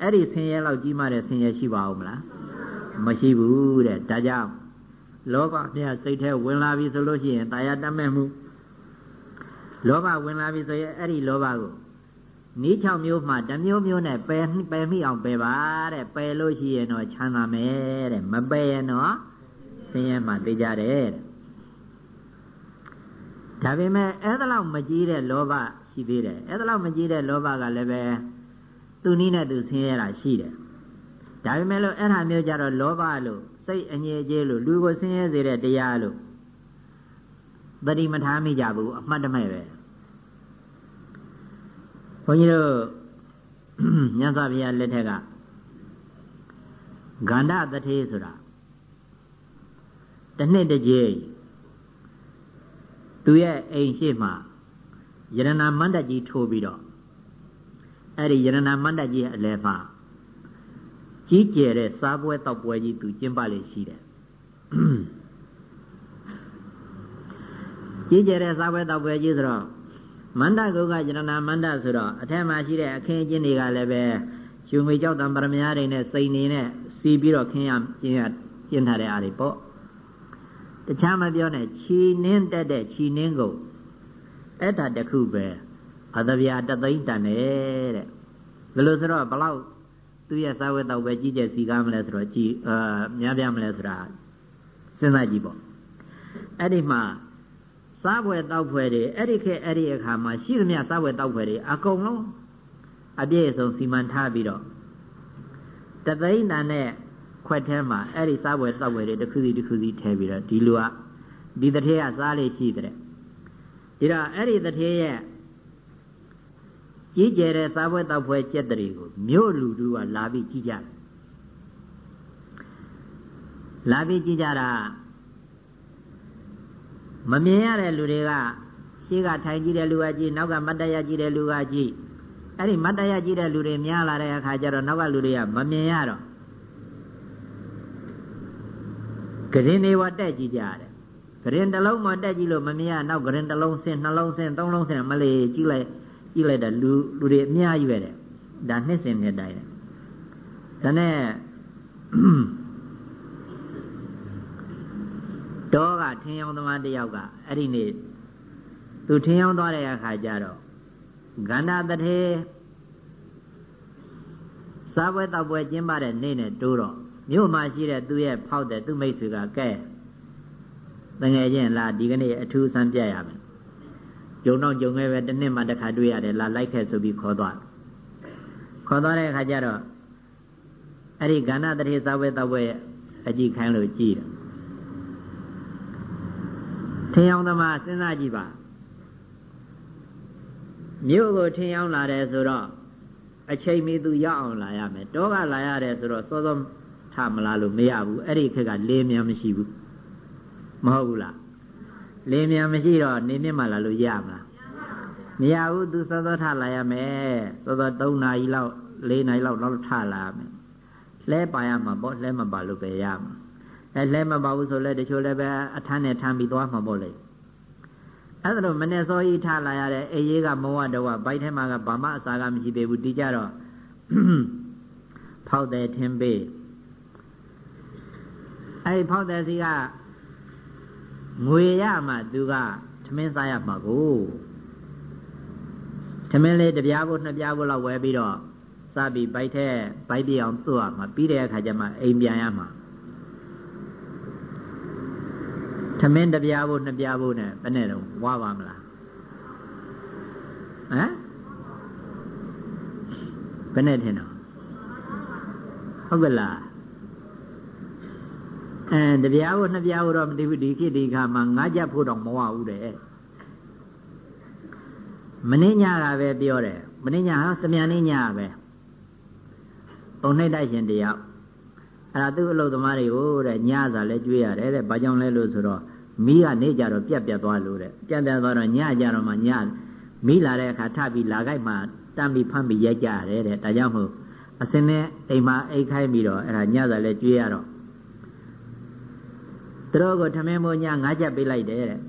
S1: အဲ့ဒီဆင်းရဲလောက်ကြီးမားတဲ့ဆင်းရဲရှိပါဦးမလားမရှိဘူးတဲ့ဒါကြောင့်လောဘမြတ်စိတ်ထဲဝင်လာပြီဆိုလို့ရှိရင်တာယာတတ်မဲ့မှု လောဘဝင်လာပြီဆိုရင်အဲ့ဒီလောဘကိုနီး6မျိုးမှတစ်မျိုးမျိုးနဲ့ပယ်ပယ်မိအောင်ပယ်ပါတဲ့ပယ်လို့ရှိရင်တော့ချမ်းသာမယ်တဲ့မပယ်ရင်တော့ဆင်းရဲမှသိကြတယ်ဒါပေမဲ့အဲ့ဒါလောက်မကြီးတဲ့လောဘရှိသေးတယ်အဲ့ဒါလောက်မကြီးတဲ့လောဘကလည်းပဲသူနည်းနဲ့သူဆင်းရဲတာရှိတယ်ဒါပေမဲ့လို့အဲ့ဒါမျိုးကြတော့လောဘလို့စိတ်အငြိအကျေးလို့လူကိုဆင်းရဲစေတဲ့တရားလို့သတိမထားမိကြဘူးအမှတ်တမဲ့ပဲ ဘုန်းကြီးတို့မြတ်စွာဘုရားလက်ထက်ကဂန္ဓတထေဆိုတာတစ်နှစ်တစ်ကြိမ်သူရဲ့အိမ်ရှိမှယရဏမန္တကြီးထိုးပြီးတော့အဲ့ဒီယရဏမန္တကြီးရဲ့အလယ်မှာကြီးကျယ်တဲ့စားပွဲတောက်ပွဲကြီးသူကျင်းပလေရှိတယ်ကြီးကျယ်တဲ့စားပွဲတောက်ပွဲကြီးဆိုတော့ မန္တကုကယရဏမန္တဆိုတော့အထက်မှာရှိတဲ့အခင်းအကျင်းတွေကလည်းပဲယူငွေကြောက်တံပရမများတွေနဲ့စိန်နေနဲ့စီးပြီးတော့ခင်းရကျင်းရကျင်းထားတဲ့အားတွေပေါ့တခြားမပြောနဲ့ခြီနင်းတက်တဲ့ခြီနင်းကိုအဲ့ဒါတခုပဲအသဗျာတသိမ့်တန်တယ်တဲ့ဘယ်လိုဆိုတော့ဘလောက်သူရဲ့စာဝတ်တော့ပဲကြီးကျယ်စီကားမလဲဆိုတော့ကြည်အာများပြမလဲဆိုတာစဉ်းစားကြည့်ပေါ့အဲ့ဒီမှာ စားပွဲတောက်ပွဲတွေအဲ့ဒီခေအဲ့ဒီအခါမှာရှိသမျှစားပွဲတောက်ပွဲတွေအကုန်လုံးအပြည့်အစုံစီမံထားပြီးတော့တသိန်းတန်နဲ့ခွက်ထဲမှာအဲ့ဒီစားပွဲတောက်ပွဲတွေတစ်ခုစီတစ်ခုစီထည့်ပြီးတော့ဒီလူကဒီတထေးကစားလေးရှိတဲ့ဒီတော့အဲ့ဒီတထေးရဲ့ကြီးကျယ်တဲ့စားပွဲတောက်ပွဲကျက်တွေကိုမြို့လူတို့ကလာပြီးကြည့်ကြတယ်လာပြီးကြည့်ကြတာ မမြင်ရတဲ့လူတွေကရှေ့ကထိုင်ကြည့်တဲ့လူကကြည့်နောက်ကမတ်တရကြည့်တဲ့လူကကြည့်အဲ့ဒီမတ်တရကြည့်တဲ့လူတွေများလာတဲ့အခါကျတော့နောက်ကလူတွေကမမြင်ရတော့ကရင်တွေဝတက်ကြည့်ကြရတယ်ကရင်တစ်လုံးမတက်ကြည့်လို့မမြင်ရနောက်ကရင်တစ်လုံးဆင်းနှလုံးဆင်းသုံးလုံးဆင်းမလေးကြည့်လိုက်ကြည့်လိုက်တာလူလူတွေအများကြီးပဲတဲ့ဒါနှစ်စင်နှစ်တိုင်းတဲ့ဒါနဲ့ တောကထင်းရောင်းသမားတယောက်ကအဲ့ဒီနေ့သူထင်းရောင်းသွားတဲ့အခါကျတော့ဂန္ဓာတထေစားပွဲတောက်ပွဲကျင်းပတဲ့နေ့နဲ့တိုးတော့မြို့မှာရှိတဲ့သူ့ရဲ့ဖောက်တဲ့သူ့မိတ်ဆွေကကဲတငယ်ချင်းလာဒီကနေ့အထူးဆန်းပြရမယ်ဂျုံတော့ဂျုံခဲ့ပဲတစ်နှစ်မှတစ်ခါတွေ့ရတယ်လာလိုက်ခဲ့ဆိုပြီးခေါ်သွားခေါ်သွားတဲ့အခါကျတော့အဲ့ဒီကဏ္ဍတတိစာဝဲတောက်ပွဲအကြည့်ခိုင်းလို့ကြည့်တယ် ထင်အောင်သမားစဉ်းစားကြည့်ပါမြို့ကိုထင်အောင်လာတယ်ဆိုတော့အချိန်မီသူရောက်အောင်လာရမယ်တောကလာရတယ်ဆိုတော့စောစောထမလာလို့မရဘူးအဲ့ဒီခက်ကလေးမြန်မရှိဘူးမဟုတ်ဘူးလားလင်းမြန်မရှိတော့နေမြင့်မှလာလို့ရမလားမရဘူးသူစောစောထလာရမယ်စောစော3နာရီလောက်4နာရီလောက်တော့ထလာရမယ်လဲပါရမှာပေါ့လဲမပါလို့ပဲရမှာ အဲလဲမပါဘူးဆိုလဲတချို့လည်းပဲအထမ်းနဲ့ထမ်းပြီးသွားမှာပေါ့လေအဲ့ဒါတော့မနေ့စောကြီးထလာရတဲ့အေးရေးကမဝတော့ဘိုက်ထဲမှာကဘာမှအစာကမရှိပေဘူးတီးကြတော့ဖောက်တယ်ထင်းပေးအဲ့ဖောက်တယ်စီကငွေရမှသူကသမင်းစားရမှာကိုသမင်းလေးတစ်ပြားဖို့နှစ်ပြားဖို့လောက်ဝယ်ပြီးတော့စားပြီးဘိုက်ထဲဘိုက်ပြအောင်သွတ်ရမှာပြီးတဲ့အခါကျမှအိမ်ပြန်ရမှာ သမင်းတစ်ပြားဖို့နှစ်ပြားဖို့နဲ့ဘယ်နဲ့တော့ဝါပါမလားဟမ်ဘယ်နဲ့ထင်တော့ဟုတ်ကလားအဲတပြားကိုနှစ်ပြားကိုတော့မသိဘူးဒီခေတ်ဒီခါမှာငါးကြက်ဖို့တော့မဝဘူးတဲ့မင်းညကပဲပြောတယ်မင်းညဟာသမြန်နေညပဲပုံနှိပ်တိုက်ရှင်တယောက်အဲ့ဒါသူ့အလုပ်သမားတွေကိုတဲ့ညစာလဲကျွေးရတယ်တဲ့ဘာကြောင့်လဲလို့ဆိုတော့ မီးကနေကြတော့ပြက်ပြက်သွားလို့တဲ့ပြက်ပြက်သွားတော့ညကြတော့မှညမီးလာတဲ့အခါထပြီးလာခိုက်မှတမ်းပြီးဖမ်းပြီးရိုက်ကြရတယ်တဲ့ဒါကြောင့်မို့အစင်းနဲ့အိမ်မှာအိတ်ခိုင်းပြီးတော့အဲ့ဒါညစာလဲကျွေးရတော့သူတို့ကိုထမင်းမိုးညငါးချက်ပေးလိုက်တယ်တဲ့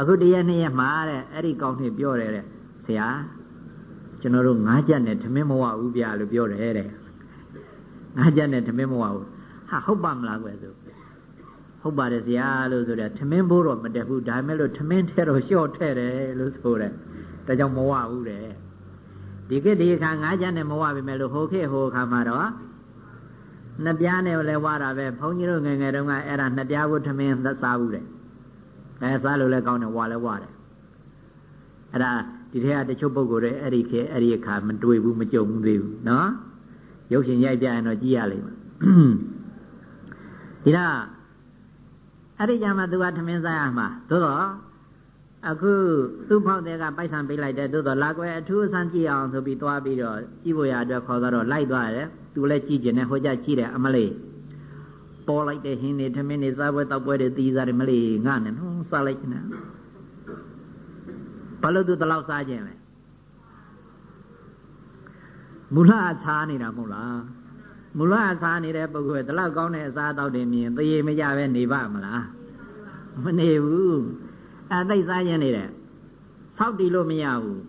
S1: အခုတရက်နှစ်ရက်မှာတဲ့အဲ့ဒီကောင်းနေပြောတယ်တဲ့ဆရာကျွန်တော်တို့ငါးချက်နဲ့ထမင်းမဝဘူးဗျာလို့ပြောတယ်တဲ့ငါးချက်နဲ့ထမင်းမဝဘူးဟာဟုတ်ပါမလားကွယ်ဆို ဟုတ်ပါတယ်ဆရာလို့ဆိုတော့ထမင်းဘိုးတော့မတက်ဘူးဒါမဲ့လို့ထမင်းထဲတော့လျှော့ထဲ့တယ်လို့ဆိုတယ်ဒါကြောင့်မဝဘူးတဲ့ဒီကဒီခါငါးချက်နဲ့မဝပြီမဲ့လို့ဟိုခေဟိုခါမှာတော့နှစ်ပြားနဲ့လည်းဝါတာပဲဘုန်းကြီးတို့ငယ်ငယ်တုန်းကအဲ့ဒါနှစ်ပြားကိုထမင်းစားဘူးတဲ့အဲစားလို့လည်းကောင်းတယ်ဝါလည်းဝါတယ်အဲ့ဒါဒီထက်ကတချို့ပုဂ္ဂိုလ်တွေအဲ့ဒီခေအဲ့ဒီအခါမတွေ့ဘူးမကြုံဘူးသေးဘူးနော်ရုပ်ရှင်ရိုက်ပြရင်တော့ကြည့်ရလိမ့်မယ်ဒီတော့ အဲ့ဒီကြမှာသူကထမင်းစားရမှာသို့တော့အခုသူ့ဖောက်တဲ့ကပိုက်ဆံပေးလိုက်တယ်သို့တော့လာကွယ်အထူးအဆန်းကြည့်အောင်ဆိုပြီးတွားပြီးတော့ကြည့်ဖို့ရအတွက်ခေါ်တော့လိုက်သွားတယ်သူလည်းကြည့်ကျင်တယ်ဟိုကြကြည့်တယ်အမလေးပေါ်လိုက်တဲ့ဟင်းတွေထမင်းတွေစားပွဲတောက်ပွဲတွေတီးစားတယ်မလေးငါနဲ့ဟောစားလိုက်ချင်တယ်ဘာလို့သူတလောက်စားခြင်းလဲမူလအစားနေတာမဟုတ်လား မူလအစားနေတဲ့ပုဂ္ဂိုလ်တလောက်ကောင်းတဲ့အစားတောက်တယ်မြင်သေမကြပဲနေပါမလားမနေဘူးအဲသိစားခြင်းနေတဲ့ဆောက်တီလို့မရဘူး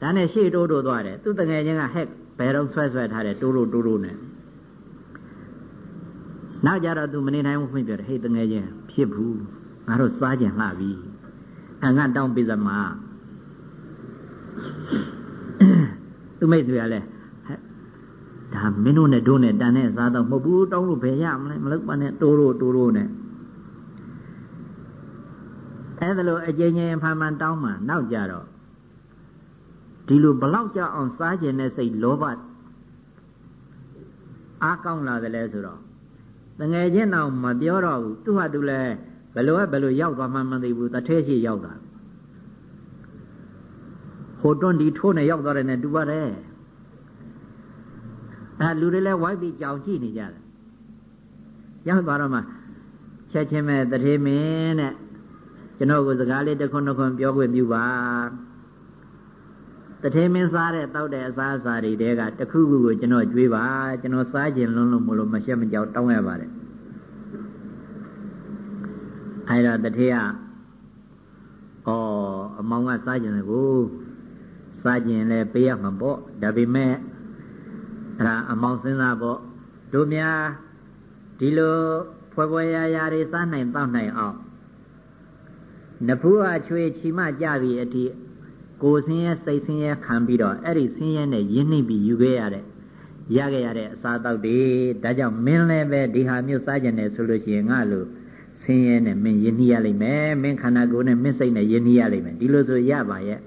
S1: ဒါနဲ့ရှေ့တိုးတိုးသွားတယ်သူတငယ်ချင်းကဟက်ဘယ်တော့ဆွဲဆွဲထားတယ်တိုးတိုးတိုးတိုးနဲ့နောက်ကြတော့သူမနေနိုင်ဘူးဖွင့်ပြတယ်ဟေးတငယ်ချင်းဖြစ်ဘူးငါတို့စားကြလှပြီအငါတောင်းပိစမသူမိတ်ဆွေကလည်း ဒါမင်းတို့နဲ့တို့နဲ့တန်တဲ့စားတော့မဟုတ်ဘူးတောင်းလို့ဘယ်ရမလဲမလုပ်ပါနဲ့တိုးတိုးတိုးတိုးနဲ့အဲ့ဒါလို့အကျဉ်းချင်းဖန်ဖန်တောင်းမှနောက်ကြတော့ဒီလိုဘလောက်ကြအောင်စားကျင်တဲ့စိတ်လောဘအားကောင်းလာတယ်လဲဆိုတော့တငယ်ချင်းတော့မပြောတော့ဘူးသူ့ဟာသူလည်းဘယ်လိုဘယ်လိုရောက်သွားမှမသိဘူးတထဲရှိရောက်တာဟိုတွန်းဒီထိုးနဲ့ရောက်သွားတယ်နဲ့တူပါတယ် အဲလူတွေလည်းဝိုက်ပြီးကြောင်ကြည့်နေကြတယ်ရောက်သွားတော့မှချက်ချင်းမဲ့တထေမင်းတဲ့ကျွန်တော်ကိုစကားလေးတစ်ခွန်းတစ်ခွန်းပြောခွင့်ပြုပါတထေမင်းစားတဲ့တောက်တဲ့အစားအစာတွေတဲကတခုခုကိုကျွန်တော်ကြွေးပါကျွန်တော်စားခြင်းလုံးလုံးမလို့မရှက်မကြောက်တောင်းရပါတယ်အဲ့တော့တထေကဩအမောင်ကစားခြင်းကိုစားခြင်းလဲပေးရမှာပေါ့ဒါပေမဲ့ အဲ့ဒါအမောင်စဉ်းစားပေါ့တို့များဒီလိုဖွဲဖွဲရရတွေစားနိုင်တောက်နိုင်အောင်နဖူးအချွေချီမကြပြီအထိကိုဆင်းရဲစိတ်ဆင်းရဲခံပြီးတော့အဲ့ဒီဆင်းရဲနဲ့ရင်းနှိမ့်ပြီးယူခဲ့ရတဲ့ရခဲ့ရတဲ့အစာတောက်တွေဒါကြောင့်မင်းလည်းပဲဒီဟာမျိုးစားကြတယ်ဆိုလို့ရှိရင်ငါလိုဆင်းရဲနဲ့မင်းရင်းနှီးရလိမ့်မယ်မင်းခန္ဓာကိုယ်နဲ့မင်းစိတ်နဲ့ရင်းနှီးရလိမ့်မယ်ဒီလိုဆိုရပါရဲ့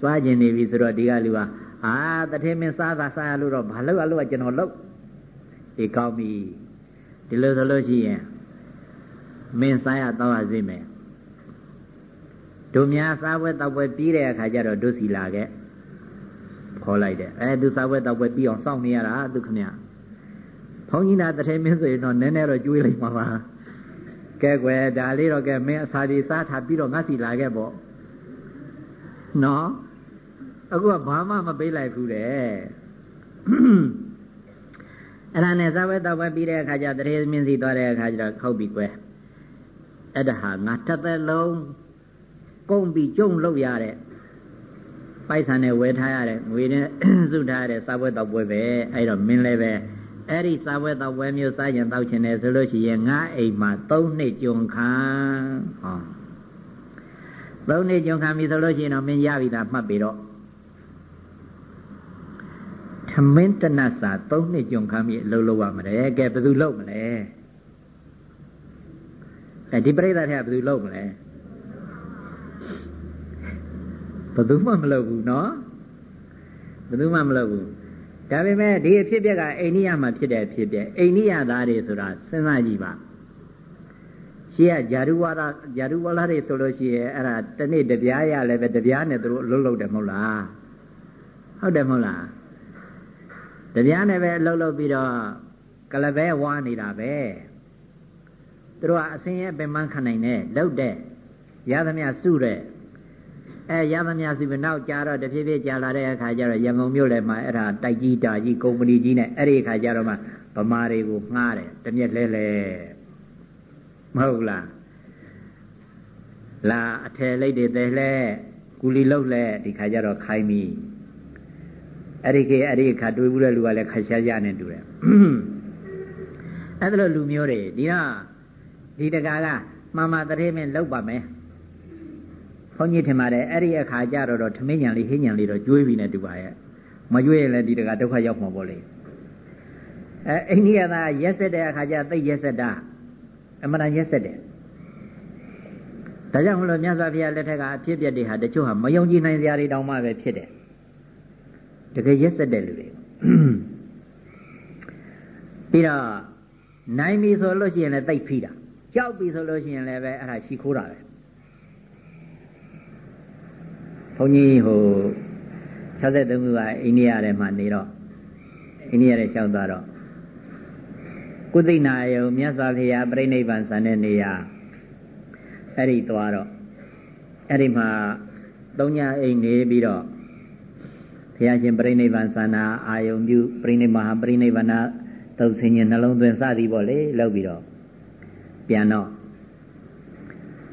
S1: စားကြနေပြီဆိုတော့ဒီကလူက အာတထင်းမင်းစားတာစားရလို့တော့ဘာလို့အလို့ကျွန်တော်လို့ဒီကောင်းပြီဒီလိုဆိုလို့ရှိရင်မင်းစားရတော့ရစေမယ်တို့များစားပွဲတောက်ပွဲပြီးတဲ့အခါကျတော့ဒုစီလာခဲ့ခေါ်လိုက်တယ်အဲသူစားပွဲတောက်ပွဲပြီးအောင်စောင့်နေရတာသူခမဘုန်းကြီးနာတထဲမင်းဆိုရင်တော့နည်းနည်းတော့ကြွေးလိုက်ပါပါကဲကွယ်ဒါလေးတော့ကဲမင်းအစာဒီစားထားပြီးတော့ငါစီလာခဲ့ပေါ့နော် အခုကဘာမှမပေးလိုက်ဘူးတဲ့အဲ့ဒါနဲ့စားပွဲတောက်ပွဲပြီးတဲ့အခါကျတထဲမင်းစီသွားတဲ့အခါကျတော့ခောက်ပြီးကွယ်အဲ့ဒါဟာငါတစ်သက်လုံးကုန်းပြီးကျုံလောက်ရတဲ့ပိုက်ဆံနဲ့ဝယ်ထားရတဲ့ငွေနဲ့စုထားရတဲ့စားပွဲတောက်ပွဲပဲအဲ့တော့မင်းလည်းပဲအဲ့ဒီစားပွဲတောက်ပွဲမျိုးစားကြင်တောက်ချင်တယ်ဆိုလို့ရှိရင်ငါအိမ်မှာ၃နှစ်ကြုံခံဟော၃နှစ်ကြုံခံပြီဆိုလို့ရှိရင်တော့မင်းရပြီလားမှတ်ပြီတော့သ မင်းတနတ်စာ၃နှစ်ကြုံခံပြီအလုပ်လုပ်ရမလဲကဲဘယ်သူလုပ်မလဲအဲဒီပြိဿထက်ဘယ်သူလုပ်မလဲဘယ်သူမှမလုပ်ဘူးနော်ဘယ်သူမှမလုပ်ဘူးဒါပေမဲ့ဒီအဖြစ်ပြက်ကအိန္ဒိယမှာဖြစ်တဲ့အဖြစ်ပြက်အိန္ဒိယသားတွေဆိုတာစဉ်းစားကြည့်ပါရှေ့ကဂျာရုဝါဒဂျာရုဝါလာတွေဆိုလို့ရှိရင်အဲ့ဒါတနေ့တပြားရလည်းပဲတပြားနဲ့သူတို့အလုပ်လုပ်တယ်မဟုတ်လားဟုတ်တယ်မဟုတ်လား တပြားနဲ့ပဲအလုပ်လုပ်ပြီးတော့ကလပဲဝါနေတာပဲသူတို့ကအစင်းရဲ့ပင်မခံနိုင်တယ်လုပ်တဲ့ရသမျှစုတဲ့အဲရသမျှစီမနောက်ကြာတော့တဖြည်းဖြည်းကြာလာတဲ့အခါကျတော့ရန်ကုန်မြို့လည်းမှာအဲ့ဒါတိုက်ကြီးတာကြီးကုမ္ပဏီကြီးနဲ့အဲ့ဒီအခါကျတော့မှဘဗမာတွေကိုငှားတယ်တမျက်လဲလဲမဟုတ်လားလာအထယ်လိုက်တွေတဲလဲကူလီလောက်လဲဒီခါကျတော့ခိုင်းပြီ အဲ့ဒီကေအဲ့ဒီခါတွေးဘူးတဲ့လူကလည်းခက်ရှားကြနဲ့တူတယ်အဲ့ဒါလိုလူမျိုးတွေဒီတော့ဒီတကာကမှန်မှတရေမင်းလောက်ပါမယ်ဘုန်းကြီးထင်ပါတယ်အဲ့ဒီအခါကျတော့တော့ထမင်းညာလေးဟင်းညာလေးတော့ကျွေးပြီနဲ့တူပါရဲ့မကျွေးရင်လည်းဒီတကာဒုက္ခရောက်မှာပေါ့လေအဲအိန္ဒိယသားရက်ဆက်တဲ့အခါကျသိရက်ဆက်တာအမှန်တန်ရက်ဆက်တယ်ဒါကြောင့်မလို့မြတ်စွာဘုရားလက်ထက်ကအဖြစ်အပျက်တွေဟာတချို့ဟာမယုံကြည်နိုင်စရာတွေတောင်မှပဲဖြစ်တယ် တကယ်ရက်ဆက်တဲ့လူတွေပြီးတော့နိုင်ပြီဆိုလို့ရှိရင်လည်းသိပ်ဖိတာကြောက်ပြီဆိုလို့ရှိရင်လည်းပဲအဲ့ဒါရှိခိုးတာပဲဘုန်းကြီးဟို63ခုကအိန္ဒိယထဲမှာနေတော့အိန္ဒိယထဲလျှောက်သွားတော့ကုသိနာယုံမြတ်စွာဘုရားပြိဋိဘံဆန်တဲ့နေရာအဲ့ဒီသွားတော့အဲ့ဒီမှာသုံးညအိမ်နေပြီးတော့ ဘုရားရှင်ပြိဋိဘံဆန္နာအာယုံပြုပြိဋိမဟာပြိဋိဘနာသုတ်ဆင်ញနှလုံးသွင်းစသည်ပေါ့လေလောက်ပြီးတော့ပြန်တော့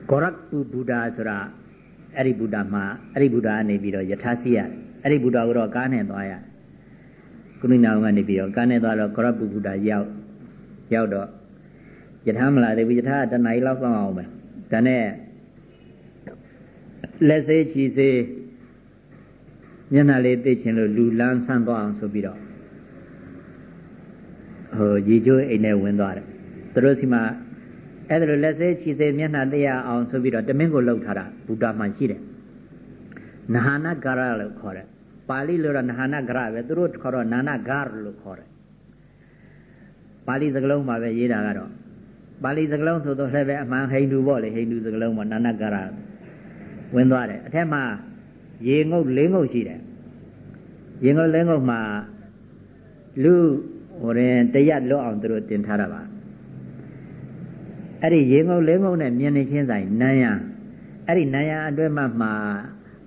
S1: ကောရကုဗုဒ္ဓဆိုတာအဲ့ဒီဗုဒ္ဓမှာအဲ့ဒီဗုဒ္ဓကနေပြီးတော့ယထာစီရတယ်အဲ့ဒီဗုဒ္ဓကိုတော့ကားနဲ့သွားရတယ်ကုဏိနာဝကနေပြီးတော့ကားနဲ့သွားတော့ကောရပုဗုဒ္ဓရောက်ရောက်တော့ယထာမလာသေးဘူးယထာကတဏှာကြီးလောက်ဆောင်အောင်ပဲဒါနဲ့လက်စေးချီစေး မျက်နှာလေးသိချင်လို့လူလန်းဆန်းသွားအောင်ဆိုပြီးတော့ဟိုရေချိုးအိမ်ထဲဝင်သွားတယ်သူတို့စီမှာအဲ့ဒါလိုလက်စေးချီစေးမျက်နှာသိရအောင်ဆိုပြီးတော့တမင်းကိုလှုပ်ထားတာဘုဒ္ဓမှရှိတယ်နဟာနဂရလို့ခေါ်တယ်ပါဠိလိုတော့နဟာနဂရပဲသူတို့ခေါ်တော့နာနာဂရလို့ခေါ်တယ်ပါဠိစကားလုံးမှာပဲရေးတာကတော့ပါဠိစကားလုံးဆိုတော့လည်းပဲအမှန်ဟိန္ဒူပေါ့လေဟိန္ဒူစကားလုံးပေါ့နာနာဂရဝင်သွားတယ်အထက်မှာ ရေငုတ်လေးငုတ်ရှိတယ်ရေငုတ်လေးငုတ်မှာလူဟိုရင်တရက်လွတ်အောင်သူတို့တင်ထားတာပါအဲ့ဒီရေငုတ်လေးငုတ်နဲ့မြင်နေချင်းဆိုင်နန်းရအဲ့ဒီနန်းရအတွဲမှာမှာ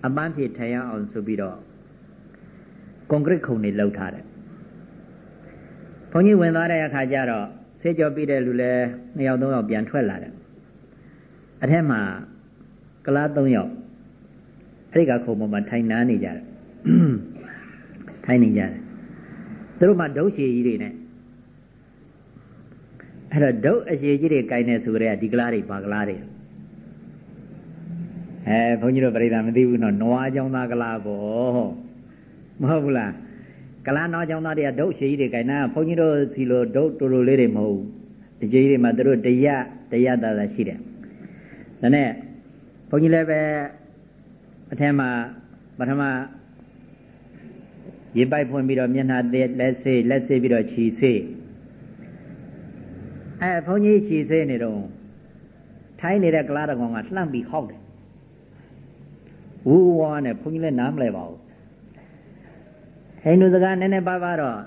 S1: အပန်းဖြေထိုင်ရအောင်ဆိုပြီးတော့ကွန်ကရစ်ခုံတွေလှုပ်ထားတယ်ဘုန်းကြီးဝင်သွားတဲ့အခါကျတော့ဆေးကြောပြီးတဲ့လူလည်းနှစ်ယောက်သုံးယောက်ပြန်ထွက်လာတယ်အထက်မှာကလားသုံးယောက် အဲ့ဒီကခုံပေါ်မှာထိုင်နားနေကြတယ်ထိုင်နေကြတယ်သူတို့မှဒုတ်ရှည်ကြီးတွေနဲ့အဲ့တော့ဒုတ်အရှည်ကြီးတွေကင်နေဆိုကြတဲ့ဒီကလားတွေဘာကလားတွေအဲဘုန်းကြီးတို့ပြိဿမသိဘူးနော်နွားအကြောင်းသားကလားပေါ့မဟုတ်ဘူးလားကလားနွားအကြောင်းသားတွေကဒုတ်ရှည်ကြီးတွေကင်နာဘုန်းကြီးတို့စီလိုဒုတ်တူတူလေးတွေမဟုတ်ဘူးဒီကြီးတွေမှာသူတို့တရတရတာတာရှိတယ်ဒါနဲ့ဘုန်းကြီးလည်းပဲ အထက်မှာပထမရေပိုက်ဖွင့်ပြီးတော့မျက်နှာသေးလက်ဆေးလက်ဆေးပြီးတော့ခြီဆေးအဲဘုန်းကြီးခြီဆေးနေတော့ထိုင်းနေတဲ့ကလားတကောင်ကလှမ်းပြီးဟောက်တယ်ဝူဝါနဲ့ဘုန်းကြီးလည်းနားမလဲပါဘူးဟိန္ဒူစကားနည်းနည်းပါးပါတော့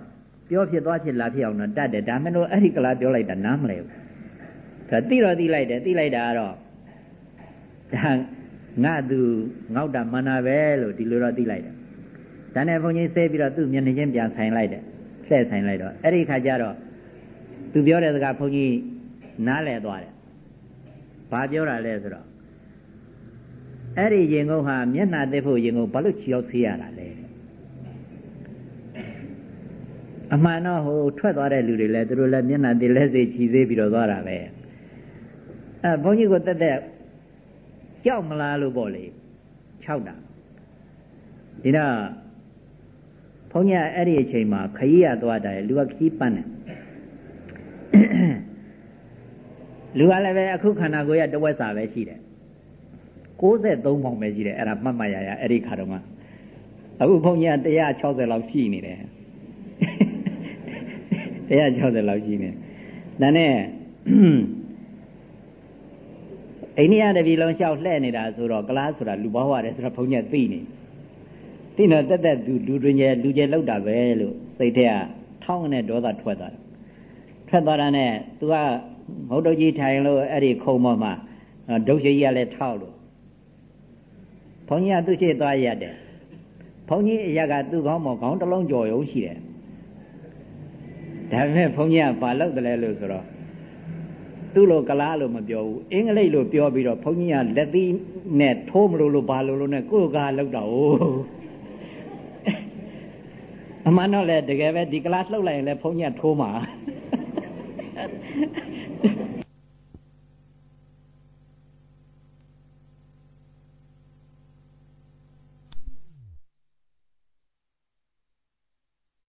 S1: ပြောဖြစ်သွားဖြစ်လာဖြစ်အောင်တော့တတ်တယ်ဒါမှမဟုတ်အဲ့ဒီကလားပြောလိုက်တာနားမလဲဘူးဒါသိတော့သိလိုက်တယ်သိလိုက်တာကတော့ဒါ ငါသူငေါက်တာမန္နာပဲလို့ဒီလိုတော့သိလိုက်တယ်ဒါနဲ့ဘုန်းကြီးဆဲပြီးတော့သူ့မျက်နှာချင်းပြန်ဆိုင်လိုက်တယ်လှည့်ဆိုင်လိုက်တော့အဲ့ဒီခါကျတော့သူပြောတဲ့စကားဘုန်းကြီးနားလည်သွားတယ်ဘာပြောတာလဲဆိုတော့အဲ့ဒီရင်ကုန်ဟာမျက်နှာသိဖို့ရင်ကုန်ဘာလို့ချီရောက်ဆေးရတာလဲအမှန်တော့ဟိုထွက်သွားတဲ့လူတွေလည်းသူတို့လည်းမျက်နှာသိလက်စေချီစေးပြီးတော့သွားတာပဲအဲဘုန်းကြီးကိုတက်တ က်ကြောက်မလားလို့ပေါ့လေ6တာဒီတော့ဘုန်းကြီးအဲ့ဒီအချိန်မှာခရီးရသွားတယ်လူကခီးပန်းတယ်လူကလည်းပဲအခုခန္ဓာကိုယ်ရတဝက်စာပဲရှိတယ်63ပေါင်ပဲရှိတယ်အဲ့ဒါမှတ်မှတ်ရရအဲ့ဒီခါတော့မှအခုဘုန်းကြီးက160လောက်ရှိနေတယ်160လောက်ရှိနေဒါနဲ့ အိန္ဒိယတပြည်လုံးလျှောက်လှဲ့နေတာဆိုတော့ကလားဆိုတာလူဘောဝရတယ်ဆိုတော့ဘုန်းကြီးသိနေသိတော့တက်တက်သူလူတွင်ကျလူကျလောက်တာပဲလို့စိတ်ထဲကထောင်းနဲ့ဒေါသထွက်သွားတယ်ထွက်သွားတာနဲ့ तू ကမဟုတ်တော့ကြီးထိုင်လို့အဲ့ဒီခုံပေါ်မှာဒုတ်ရှိကြီးကလည်းထောက်လို့ဘုန်းကြီးကသူ့ရှိသွားရတယ်ဘုန်းကြီးအရကသူ့ခေါင်းပေါ်ခေါင်းတစ်လုံးကြော်ရုံရှိတယ်ဒါပေမဲ့ဘုန်းကြီးကဘာလုပ်တယ်လဲလို့ဆိုတော့ သူ့လိုကလားလို့မပြောဘူးအင်္ဂလိပ်လိုပြောပြီးတော့ဘုန်းကြီးကလက်သီးနဲ့ထိုးမလို့လို့ဘာလို့လို့နဲ့ကိုယ်ကားလောက်တော့အမှန်တော့လေတကယ်ပဲဒီကလားလှုပ်လိုက်ရင်လည်းဘုန်းကြီးကထိုးမှာ